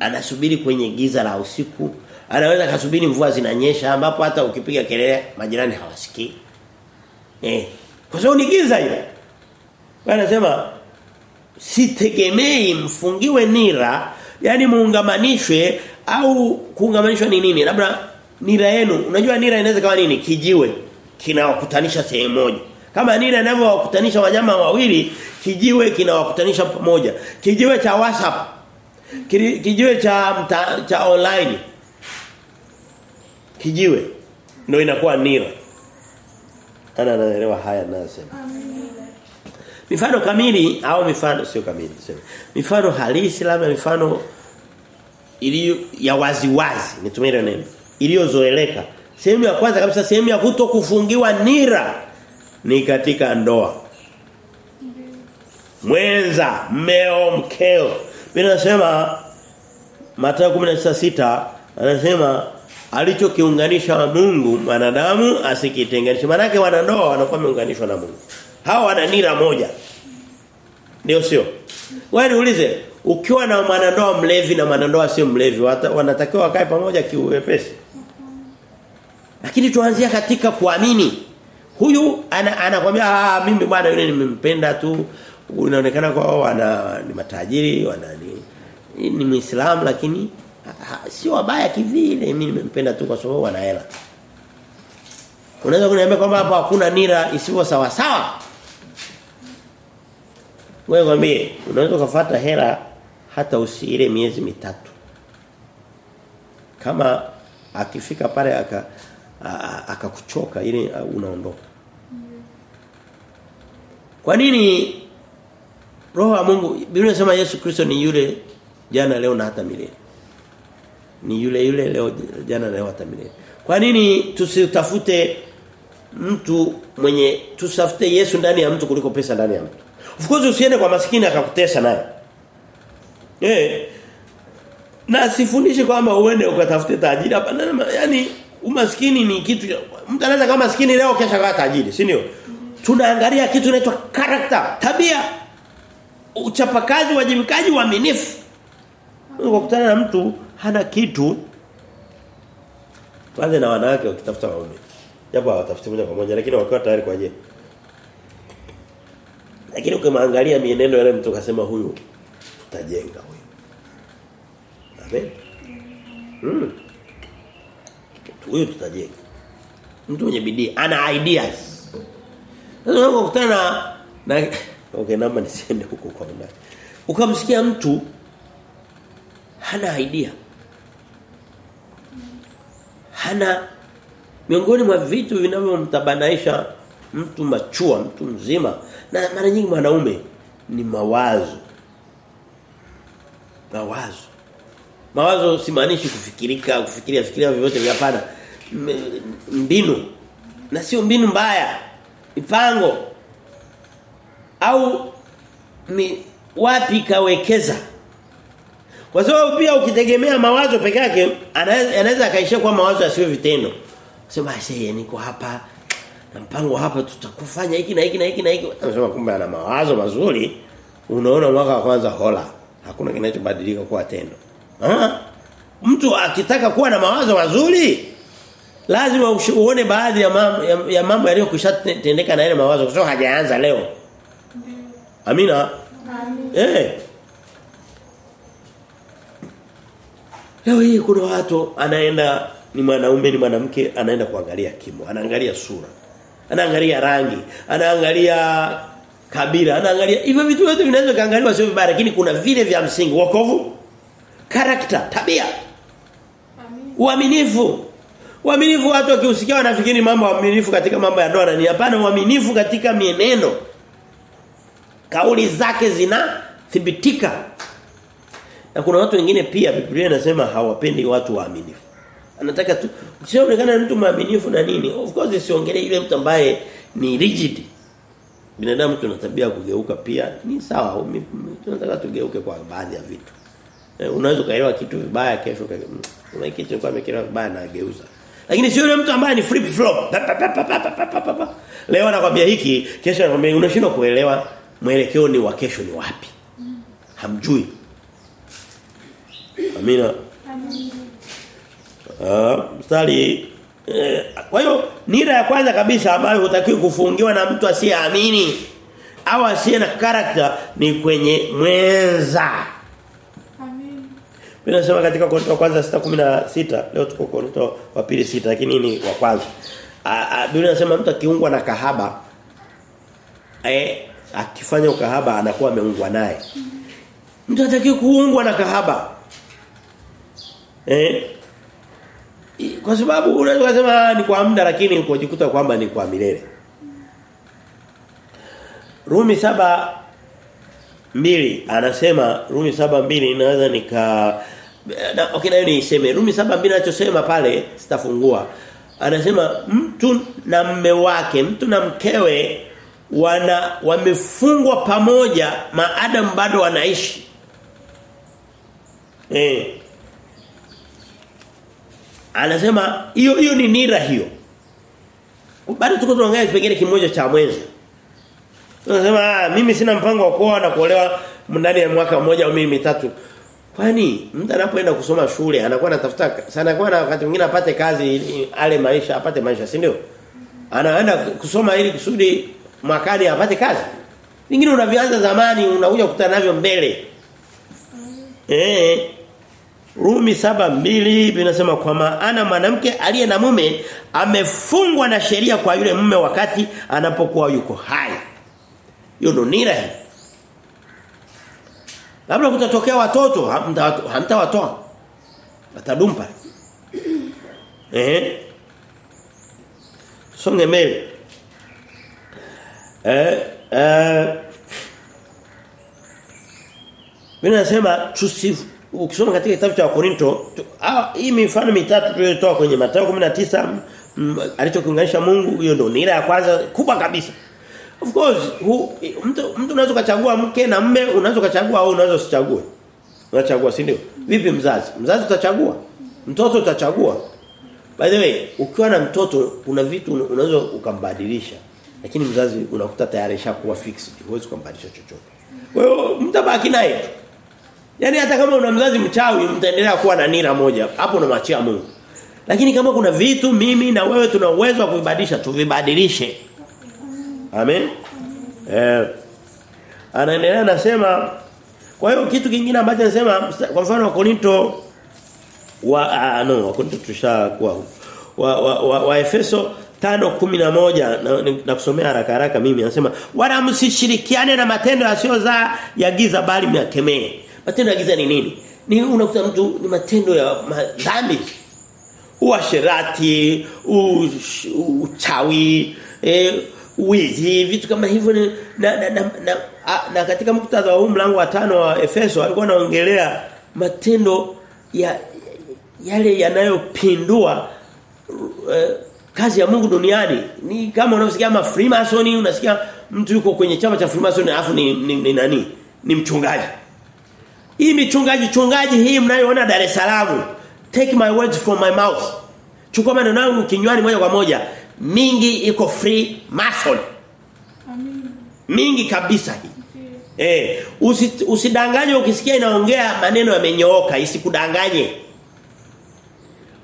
Anasubiri kwenye giza la usiku. Anaweza kasubiri mvua zinanyesha ambapo hata ukipiga kelele majirani hawasikii. Eh, kwa sababu ni giza ile. Anasema sitegemei mfungiwe nira yani muungamanishwe au kuungamanishwa ni nini labda nira yenu unajua nira inaweza kawa nini kijiwe kinawakutanisha sehemu moja kama nira inavyowakutanisha wanyama wawili kijiwe kinawakutanisha pamoja kijiwe cha WhatsApp kijiwe cha mta, cha online. Kijiwe. Ndio inakuwa nira. Ana anaelewa haya nasema. mifano kamili au mifano sio kamili sema mifano halisi labda mifano iliyo ya wazi wazi nitumie ile neno. Iliyozoeleka. Sehemu ya kwanza kabisa sehemu ya kuto kufungiwa nira ni katika ndoa. Mwenza mmeo mkeo Biblia inasema Mathayo 16:6 anasema alichokiunganisha Mungu wanadamu asikitenganishe. Maana yake wanandoa wanakuwa wameunganishwa na Mungu. Hawa wana nira moja. Ndio sio? Wewe niulize ukiwa na mwanandoa mlevi na mwanandoa sio mlevi wanatakiwa wakae pamoja kiuwepesi? Lakini tuanzia katika kuamini. Huyu anakuambia ana ah mimi bwana yule nimempenda tu unaonekana kwa wana ni matajiri wana ni, ni muislamu lakini sio wabaya kivile mimi nimempenda tu kwa sababu wana hela unaweza kuniambia kwamba hapa hakuna nira isivyo sawa sawa Wewe mwambie unaweza kufuata hela hata usiile miezi mitatu. Kama akifika pale aka akakuchoka ile unaondoka. Kwa nini Roho wa Mungu Biblia inasema Yesu Kristo ni yule jana leo na hata milele. Ni yule yule leo jana leo hata milele. Kwa nini tusitafute mtu mwenye tusafute Yesu ndani ya mtu kuliko pesa ndani ya mtu? Of course usiende kwa maskini akakutesa naye. Eh. Na sifundishi kwamba uende ukatafute tajiri hapa. Yaani umaskini ni kitu mtu anaweza kama maskini leo kesho akawa tajiri, si ndio? Tunaangalia kitu kinaitwa character, tabia. Uchapakazi, wajibikaji, uaminifu. Ukakutana na mtu hana kitu wale na wanawake wakitafuta waume. Japo hawatafuti moja kwa moja lakini wakiwa tayari kwa ajili Lakini ukimwangalia mienendo yale mtu akasema huyu tutajenga huyu. Amen. Mm. Huyu tutajenga. Mtu mwenye bidii ana ideas. Sasa unakutana na na okay namba nisiende huko kwa muda. Ukamsikia mtu hana idea. Hana miongoni mwa vitu vinavyomtabanaisha mtu machua, mtu mzima na mara nyingi mwanaume ni mawazo. Mawazo. Mawazo simaanishi kufikirika, kufikiria fikiria vyovyote hapana. Mbinu. Na sio mbinu mbaya. Mipango. Au mi, wapi kawekeza. Kwa sababu pia ukitegemea mawazo peke yake anaweza akaishia kwa mawazo yasiyo vitendo. Sema sasa niko hapa na mpango hapa tutakufanya hiki na hiki na hiki na hiki. Anasema kumbe ana mawazo mazuri. Unaona mwaka wa kwanza hola. Hakuna kinachobadilika kwa tendo. Ha? Mtu akitaka kuwa na mawazo mazuri lazima uone baadhi ya mambo ya, ya mambo yaliyokwishatendeka na ile mawazo kwa sababu hajaanza leo. Amina. Amin. Eh. Leo hii kuna watu anaenda ni mwanaume ni mwanamke anaenda kuangalia kimo, anaangalia sura. Anaangalia rangi, anaangalia kabila, anaangalia hivyo vitu vyote vinaweza kaangaliwa sio vibaya lakini kuna vile vya msingi wokovu, character, tabia, Amin. uaminifu. Uaminifu watu wakiusikia wanafikiri mambo ya uaminifu katika mambo ya ndoa ni hapana uaminifu katika mienendo. Kauli zake zinathibitika. Na kuna watu wengine pia Biblia inasema hawapendi watu waaminifu. Anataka tu usionekana mtu mwaminifu na nini? Of course siongelee yule mtu ambaye ni rigid. Binadamu tuna tabia kugeuka pia. Ni sawa, tunataka tugeuke kwa baadhi ya vitu. E, unaweza kaelewa kitu vibaya kesho kuna kitu kwa mikira vibaya na ageuza. Lakini sio yule mtu ambaye ni flip flop. Leo anakuambia hiki, kesho anakuambia unashindwa kuelewa mwelekeo ni wa kesho ni wapi. Hamjui. Amina. Amin. Ah, mstari eh, kwa hiyo nira ya kwanza kabisa ambayo hutakiwi kufungiwa na mtu asiyeamini au asiye na character ni kwenye mwenza. Amina. Inasema katika Korinto wa kwanza 6:16 leo tuko Korinto wa pili 6 lakini ni wa kwanza. Ah, ah, Biblia inasema mtu akiungwa na kahaba eh akifanya ukahaba anakuwa ameungwa naye. Mtu hatakiwi kuungwa na kahaba. Eh kwa sababu unaweza kusema "Ah, ni kwa muda lakini ukojikuta kwamba ni kwa milele. Rumi saba mbili anasema Rumi saba mbili inaweza nika na, okay nayo niiseme Rumi saba mbili anachosema pale sitafungua anasema mtu na mme wake mtu na mkewe wana wamefungwa pamoja maadamu bado wanaishi eh anasema hiyo hiyo ni nira hiyo bado tuko tunaongea kipengele kimoja cha mwezi anasema ah, mimi sina mpango wa kuoa na kuolewa ndani ya mwaka mmoja au mimi mitatu. Kwani mtu anapoenda kusoma shule anakuwa anatafuta sana anakuwa na wakati mwingine apate kazi ile maisha apate maisha si ndio? Anaenda kusoma ili kusudi mwakani apate kazi. Vingine unavianza zamani unakuja kukutana navyo mbele. Eh. Rumi saba mbili vinasema kwa maana mwanamke aliye na mume amefungwa na sheria kwa yule mume wakati anapokuwa yuko hai. Hiyo ndo nira hii. Labda kutatokea watoto hamta- hamtawatoa. Watadumpa. (clears throat) Eh? Songe mbele. Eh eh Biblia inasema ukisoma katika kitabu cha Korinto ah, hii mifano mitatu tuliyotoa kwenye Mathayo 19 alichokuunganisha alichokiunganisha Mungu hiyo ndio nira ya kwanza kubwa kabisa. Of course hu, mtu mtu unaweza kuchagua mke na mume unaweza kuchagua au unaweza usichague. Unachagua si ndio? Vipi mzazi? Mzazi utachagua. Mtoto utachagua. By the way, ukiwa na mtoto kuna vitu unaweza ukambadilisha. Lakini mzazi unakuta tayari shakuwa fixed. Huwezi kumbadilisha chochote. Kwa hiyo mtabaki naye. tu. Yaani hata kama una mzazi mchawi mtaendelea kuwa na nira moja. Hapo unamwachia Mungu. Lakini kama kuna vitu mimi na wewe tuna uwezo wa kuvibadilisha tuvibadilishe. Amen. Eh anaendelea anasema kwa hiyo kitu kingine ambacho anasema kwa mfano wa Korinto wa ah, no wa Korinto tushakuwa wa, wa, wa, wa Efeso 5:11 na, na kusomea haraka haraka mimi anasema wala msishirikiane na matendo yasiyozaa ya giza bali myakemee. Matendo ya giza ni nini? Ni unakuta mtu ni matendo ya madhambi. Uasherati, uchawi, eh, wizi, vitu kama hivyo na na na, na, na, na katika muktadha wa huu mlango wa tano wa Efeso alikuwa anaongelea matendo ya yale yanayopindua eh, kazi ya Mungu duniani. Ni kama unasikia kama Freemason unasikia mtu yuko kwenye chama cha Freemason alafu ni, ni, ni nani? Ni mchungaji. Hii michungaji chungaji hii mnayoona Dar es Salaam take my words from my mouth. Chukua maneno yangu kinywani moja kwa moja. Mingi iko free mason mingi kabisa hii. Eh, usi, usidanganye ukisikia inaongea maneno yamenyooka isikudanganye.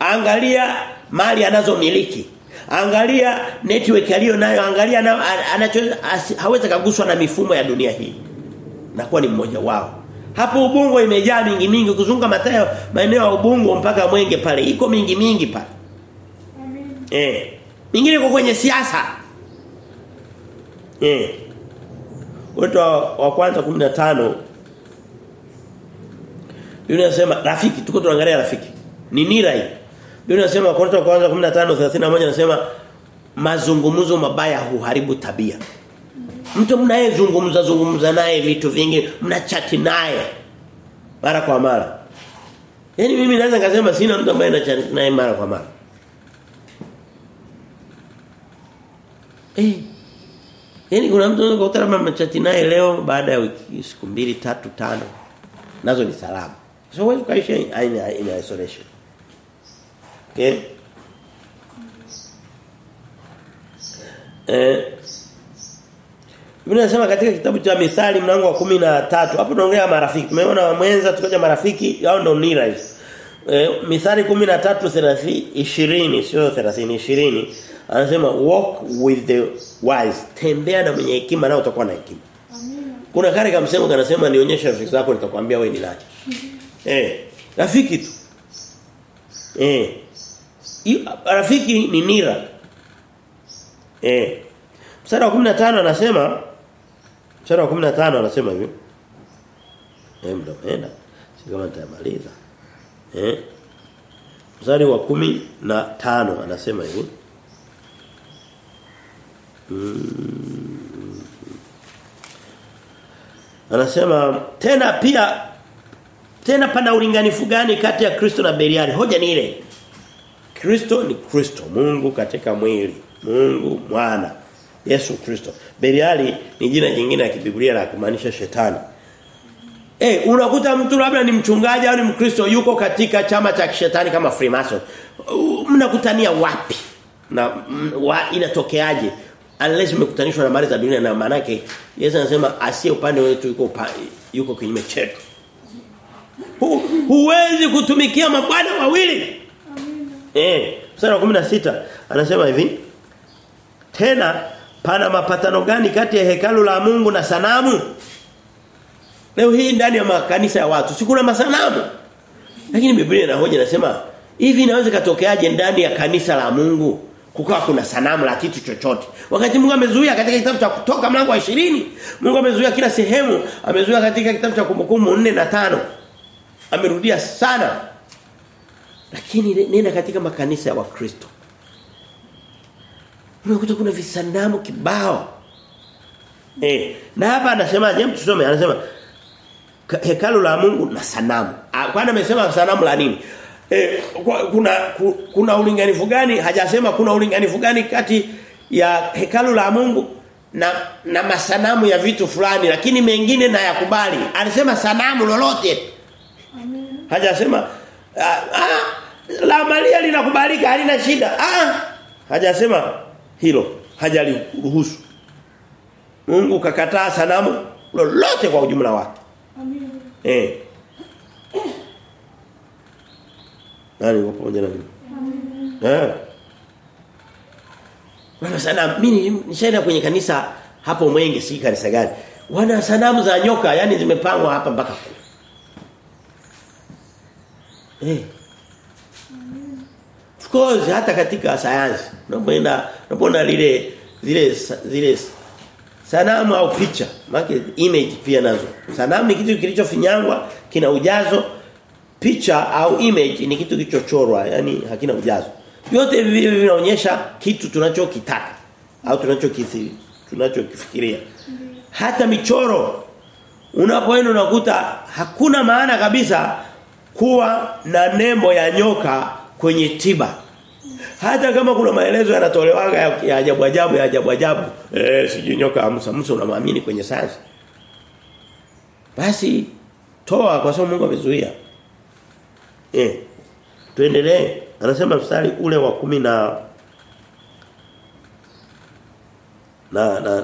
Angalia mali anazomiliki. Angalia network aliyo nayo, angalia na, anacho hawezi kaguswa na mifumo ya dunia hii. Na kuwa ni mmoja wao. Hapo Ubungo imejaa mingi mingi kuzunga Mathayo maeneo ya Ubungo mpaka Mwenge pale. Iko mingi mingi pale. Amen. Eh. Mingine iko kwenye siasa. Eh. Watu wa, wa kwanza 15 Biblia inasema rafiki tuko tunaangalia rafiki. Ni nira hii. Biblia inasema Wakorintho wa kwanza 15 31 inasema mazungumzo mabaya huharibu tabia. Mtu mnayezungumza zungumza naye vitu vingi, mnachati naye mara kwa mara. Yaani mimi naweza ngasema sina mtu ambaye nachati naye mara kwa mara. Eh. Yaani kuna mtu anataka kukuta labda chati naye leo baada ya siku mbili tatu tano. Nazo ni salama. So huwezi kaishi aina in isolation. Okay? Eh Biblia inasema katika kitabu cha Mithali mlango wa 13 hapo tunaongelea marafiki. Tumeona mwenza tukaja marafiki hao ndio nira hizo. Eh Mithali 13 30 20 sio 30 20 anasema walk with the wise. Tembea na mwenye hekima na utakuwa na hekima. Amina. Kuna kale kamsemo kanasema nionyeshe rafiki zako nitakwambia wewe ni nani. Eh, rafiki tu. Eh. Rafiki ni nira. Eh. Mstari wa 15 anasema Mstari wa 15 anasema hivi. Eh ndo enda. Si kama nitamaliza. Eh. Mstari wa 15 anasema hivi. Mm. Anasema tena pia tena pana ulinganifu gani kati ya Kristo na Beliari? Hoja ni ile. Kristo ni Kristo, Mungu katika mwili, Mungu mwana, Yesu Kristo. Beriali ni jina jingine la kibiblia la kumaanisha shetani. Eh, unakuta mtu labda ni mchungaji au ni Mkristo yuko katika chama cha kishetani kama Freemason. Mnakutania wapi? Na mm, wa, inatokeaje? Unless umekutanishwa na mali za dunia na maana yake Yesu anasema asiye upande wetu yuko upande, yuko kinyume chetu. Hu, huwezi kutumikia mabwana wawili. Eh, mstari wa 16 anasema hivi. Tena pana mapatano gani kati ya hekalu la Mungu na sanamu? Leo hii ndani ya makanisa ya watu si kuna masanamu. Lakini Biblia inahoja nasema hivi inaweza katokeaje ndani ya kanisa la Mungu kukawa kuna sanamu la kitu chochote. Wakati Mungu amezuia katika kitabu cha kutoka mlango wa 20, Mungu amezuia kila sehemu, amezuia katika kitabu cha kumbukumbu 4 na 5. Amerudia sana. Lakini nenda katika makanisa ya Wakristo. Unakuta kuna visanamu kibao. Eh, na hapa anasema je tusome anasema hekalu la Mungu na sanamu. Kwani amesema sanamu la nini? E, kuna kuna ulinganifu gani? Hajasema kuna ulinganifu gani kati ya hekalu la Mungu na na masanamu ya vitu fulani lakini mengine na yakubali. Anasema sanamu lolote. Hajasema ah, ah, la Maria linakubalika halina shida. Ah, hajasema hilo. Hajaliruhusu. Mungu kakataa sanamu lolote kwa ujumla wake. Amen. Eh. Nani yuko pamoja na mimi? Eh. Wana sanamu mimi nishaenda kwenye kanisa hapo Mwenge si kanisa gani. Wana sanamu za nyoka yani zimepangwa hapa mpaka kule. Eh. Of course hata katika sayansi unapoenda unapoona lile zile zile sanamu au picha maana image pia nazo. Sanamu ni kitu kilichofinyangwa kina ujazo picha au image ni kitu kilichochorwa yani hakina ujazo. Yote hivi vinaonyesha kitu tunachokitaka au tunachokisi tunachokifikiria. Hata michoro unapoenda unakuta hakuna maana kabisa kuwa na nembo ya nyoka kwenye tiba. Hata kama kuna maelezo yanatolewaga ya, ajabu ajabu ya ajabu ajabu eh sijui nyoka amsa msa unamwamini kwenye sayansi. Basi toa kwa sababu Mungu amezuia. Eh tuendelee. Anasema mstari ule wa kumi na na na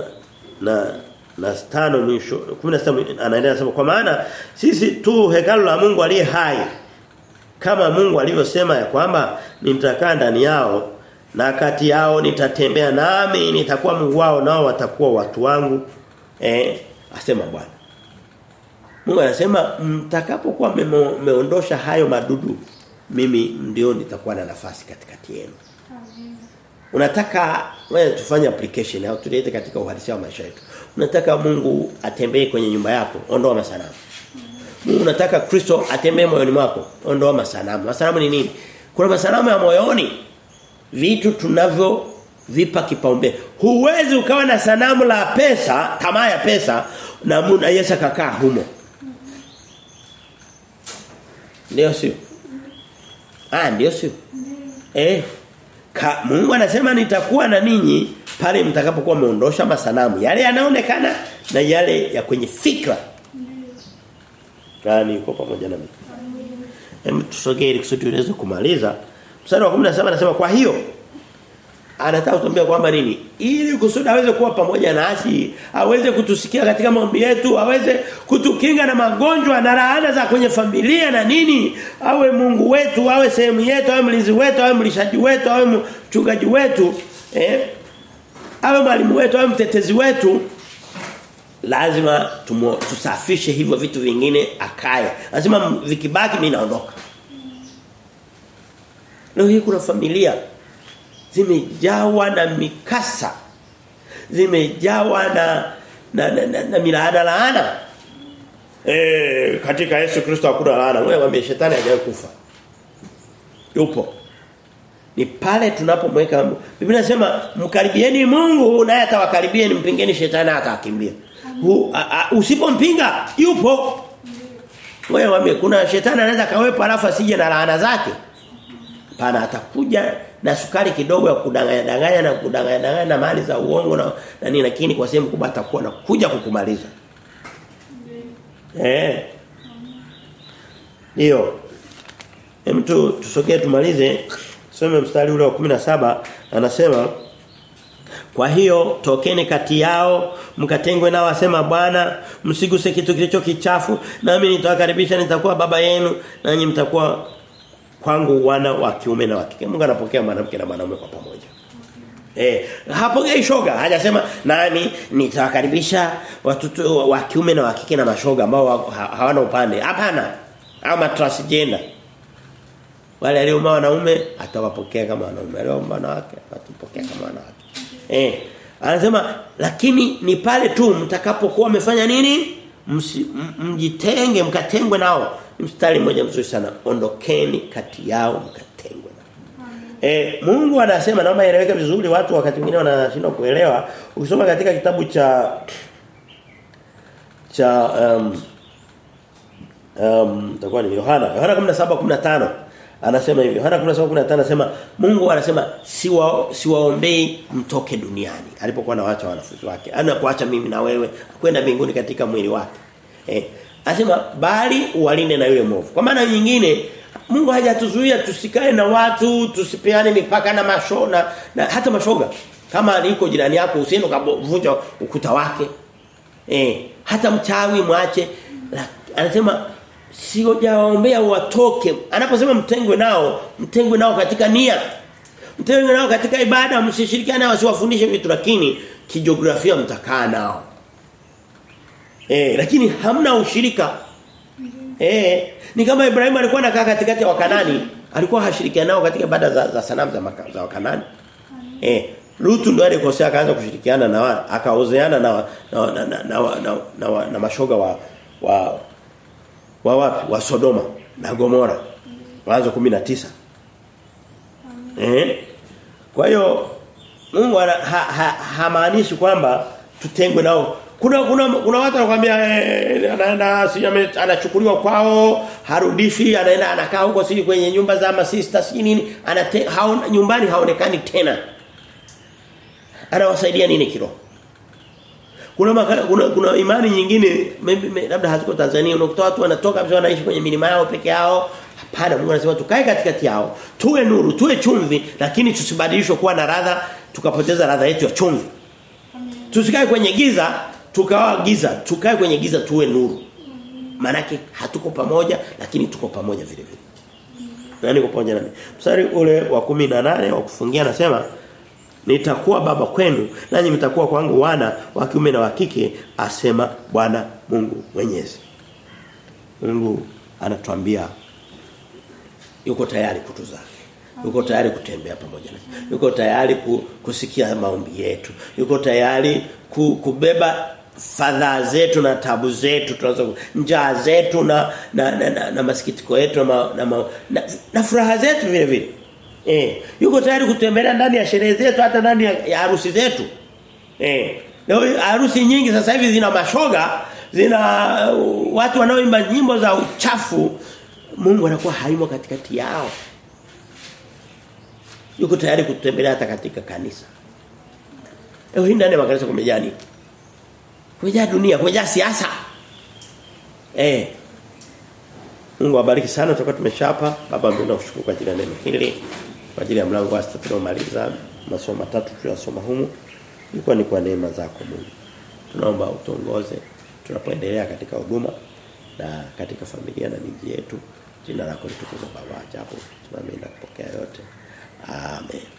na na tano mwisho 16 anaendelea anasema kwa maana sisi tu hekalu la Mungu aliye hai kama Mungu alivyosema ya kwamba nitakaa ndani yao na kati yao nitatembea nami nitakuwa Mungu wao nao watakuwa watu wangu. Eh asema Bwana. Mungu anasema mtakapokuwa mmeondosha hayo madudu mimi ndio nitakuwa na nafasi katikati yenu. Unataka wewe tufanye application au tulete katika uhalisia wa maisha yetu. Unataka Mungu atembee kwenye nyumba yako, ondoa masanamu. Mungu unataka Kristo atembee moyoni mwako, ondoa masanamu. Masanamu ni nini? Kuna masanamu ya moyoni. Vitu tunavyo vipa kipaumbele. Huwezi ukawa na sanamu la pesa, tamaa ya pesa na Mungu Yesu akakaa humo. Ndio sio? Ah, ndio sio? Eh. Ka, Mungu anasema nitakuwa na ninyi pale mtakapokuwa mmeondosha masanamu. Yale yanaonekana na yale ya kwenye fikra. Nani yuko pamoja nami? Hem tusogee ili kusudi tuweze kumaliza. Mstari wa 17 anasema kwa hiyo anataka kutuambia kwamba nini? Ili kusudi aweze kuwa pamoja nasi, aweze kutusikia katika maombi yetu, aweze kutukinga na magonjwa na laana za kwenye familia na nini, awe Mungu wetu, awe sehemu yetu, awe mlinzi wetu, awe mlishaji wetu, awe mchungaji wetu, eh? Awe mwalimu wetu, awe mtetezi wetu. Lazima tumo, tusafishe hivyo vitu vingine akaye. Lazima vikibaki mimi naondoka. Leo hii kuna familia zimejawa na mikasa zimejawa na na, na, na, na milaana laana eh katika Yesu Kristo hakuna laana wewe mwambie shetani hajakufa. kufa yupo ni pale tunapomweka Biblia inasema mkaribieni Mungu naye atawakaribieni mpingeni shetani akakimbia. usipompinga yupo wewe wame kuna shetani anaweza kawepo alafu asije na laana zake pana atakuja na sukari kidogo ya kudanganya danganya na kudanganya danganya na mali za uongo na, na nini lakini kwa sehemu kubwa atakuwa na kuja kukumaliza. Eh. Ndio. Hem tu tusogee tumalize. Some mstari ule wa 17 anasema kwa hiyo tokeni kati yao mkatengwe nao asema Bwana msiguse kitu kilicho kichafu nami nitawakaribisha nitakuwa baba yenu nanyi mtakuwa kwangu wana wa kiume na wa kike. Mungu anapokea mwanamke na mwanaume kwa pamoja. Eh, hapokei shoga. Hajasema nani nitawakaribisha watoto wa kiume na wa kike na mashoga ambao hawana upande. Hapana. Ama transgender. Wale alioomba wanaume atawapokea kama wanaume, alioomba wanawake atapokea kama wanawake. Eh, anasema lakini ni pale tu mtakapokuwa mmefanya nini? Msi, mjitenge mkatengwe nao. Mstari mmoja mzuri sana. Ondokeni kati yao mkatengwe nao. E, Mungu anasema naomba ieleweke vizuri watu wakati mwingine wanashindwa kuelewa. Ukisoma katika kitabu cha cha um, um takuwa ni Yohana Yohana 17:15 anasema hivi Yohana 17:15 anasema Mungu anasema siwa siwaombei mtoke duniani. Alipokuwa anawaacha wanafunzi wake. Ana kuacha mimi na wewe kwenda mbinguni katika mwili wake. Eh anasema bali uwalinde na yule mwovu. Kwa maana nyingine Mungu hajatuzuia tusikae na watu tusipeane mipaka na mashona na hata mashoga. Kama aliko jirani yako usiende ukavunja ukuta wake. Eh hata mchawi mwache. Anasema sijawaombea watoke anaposema mtengwe nao mtengwe nao katika nia. Mtengwe nao katika ibada msishirikiane wasiwafundishe vitu lakini kijiografia mtakaa nao. Eh lakini hamna ushirika. Eh ni kama Ibrahim alikuwa anakaa katikati ya Wakanani. Alikuwa hashirikiana nao katika ibada za, za sanamu za, za Wakanani. Eh Lutu ndo alikosea akaanza kushirikiana na akaozeana na na na, na, na, na, na, na, na mashoga wa wa wa wapi? Wa Sodoma na Gomora. Mwanzo 19 eh? Kwa hiyo Mungu hamaanishi ha, ha, kwamba tutengwe nao. Kuna kuna kuna watu wanakuambia eh, anaenda si anachukuliwa kwao harudishi anaenda anakaa huko si kwenye nyumba za masista si nini anate, haon, nyumbani haonekani tena. Anawasaidia nini kiroho kuna, maka, kuna kuna imani nyingine labda haziko Tanzania unakuta watu wanatoka kabisa wanaishi kwenye milima yao peke yao. Hapana Mungu anasema tukae katikati yao. Tuwe nuru tuwe chumvi lakini tusibadilishwe kuwa na radha tukapoteza radha yetu ya chumvi. Tusikae kwenye giza tukawa giza. Tukae kwenye giza tuwe nuru. Manake hatuko pamoja lakini tuko pamoja vile vile. Nani pamoja nami? Mstari ule wa 18 wa kufungia anasema nitakuwa baba kwenu nanyi mtakuwa kwangu wana wa kiume na wa kike asema Bwana Mungu Mwenyezi. Mungu anatuambia yuko tayari kutuzaa yuko tayari kutembea pamoja nasi yuko tayari kusikia maombi yetu yuko tayari kubeba fadhaa zetu na tabu zetu tunazo njaa zetu na na, na, na, na masikitiko yetu na, na, na, na, na furaha zetu vile vile Eh, yuko tayari kutembelea ndani ya sherehe zetu hata ndani ya, ya harusi zetu. Eh, leo harusi nyingi sasa hivi zina mashoga, zina uh, watu wanaoimba nyimbo za uchafu. Mungu anakuwa haimo katikati yao. Yuko tayari kutembelea hata katika kanisa. Leo hii ndani ya makanisa kumejaa nini? Dunia, kumejaa siasa. Eh. Mungu abariki sana tutakuwa tumeshapa. Baba mimi kushukuru kwa ajili ya neno hili kwa ajili ya mlango wa sita tunaomaliza masomo matatu tuliyosoma humu. Ilikuwa ni kwa neema zako Mungu. Tunaomba utongoze tunapoendelea katika huduma na katika familia na miji yetu. Jina lako litukuzwe baba ajabu. Tunaamini na kupokea yote. Amen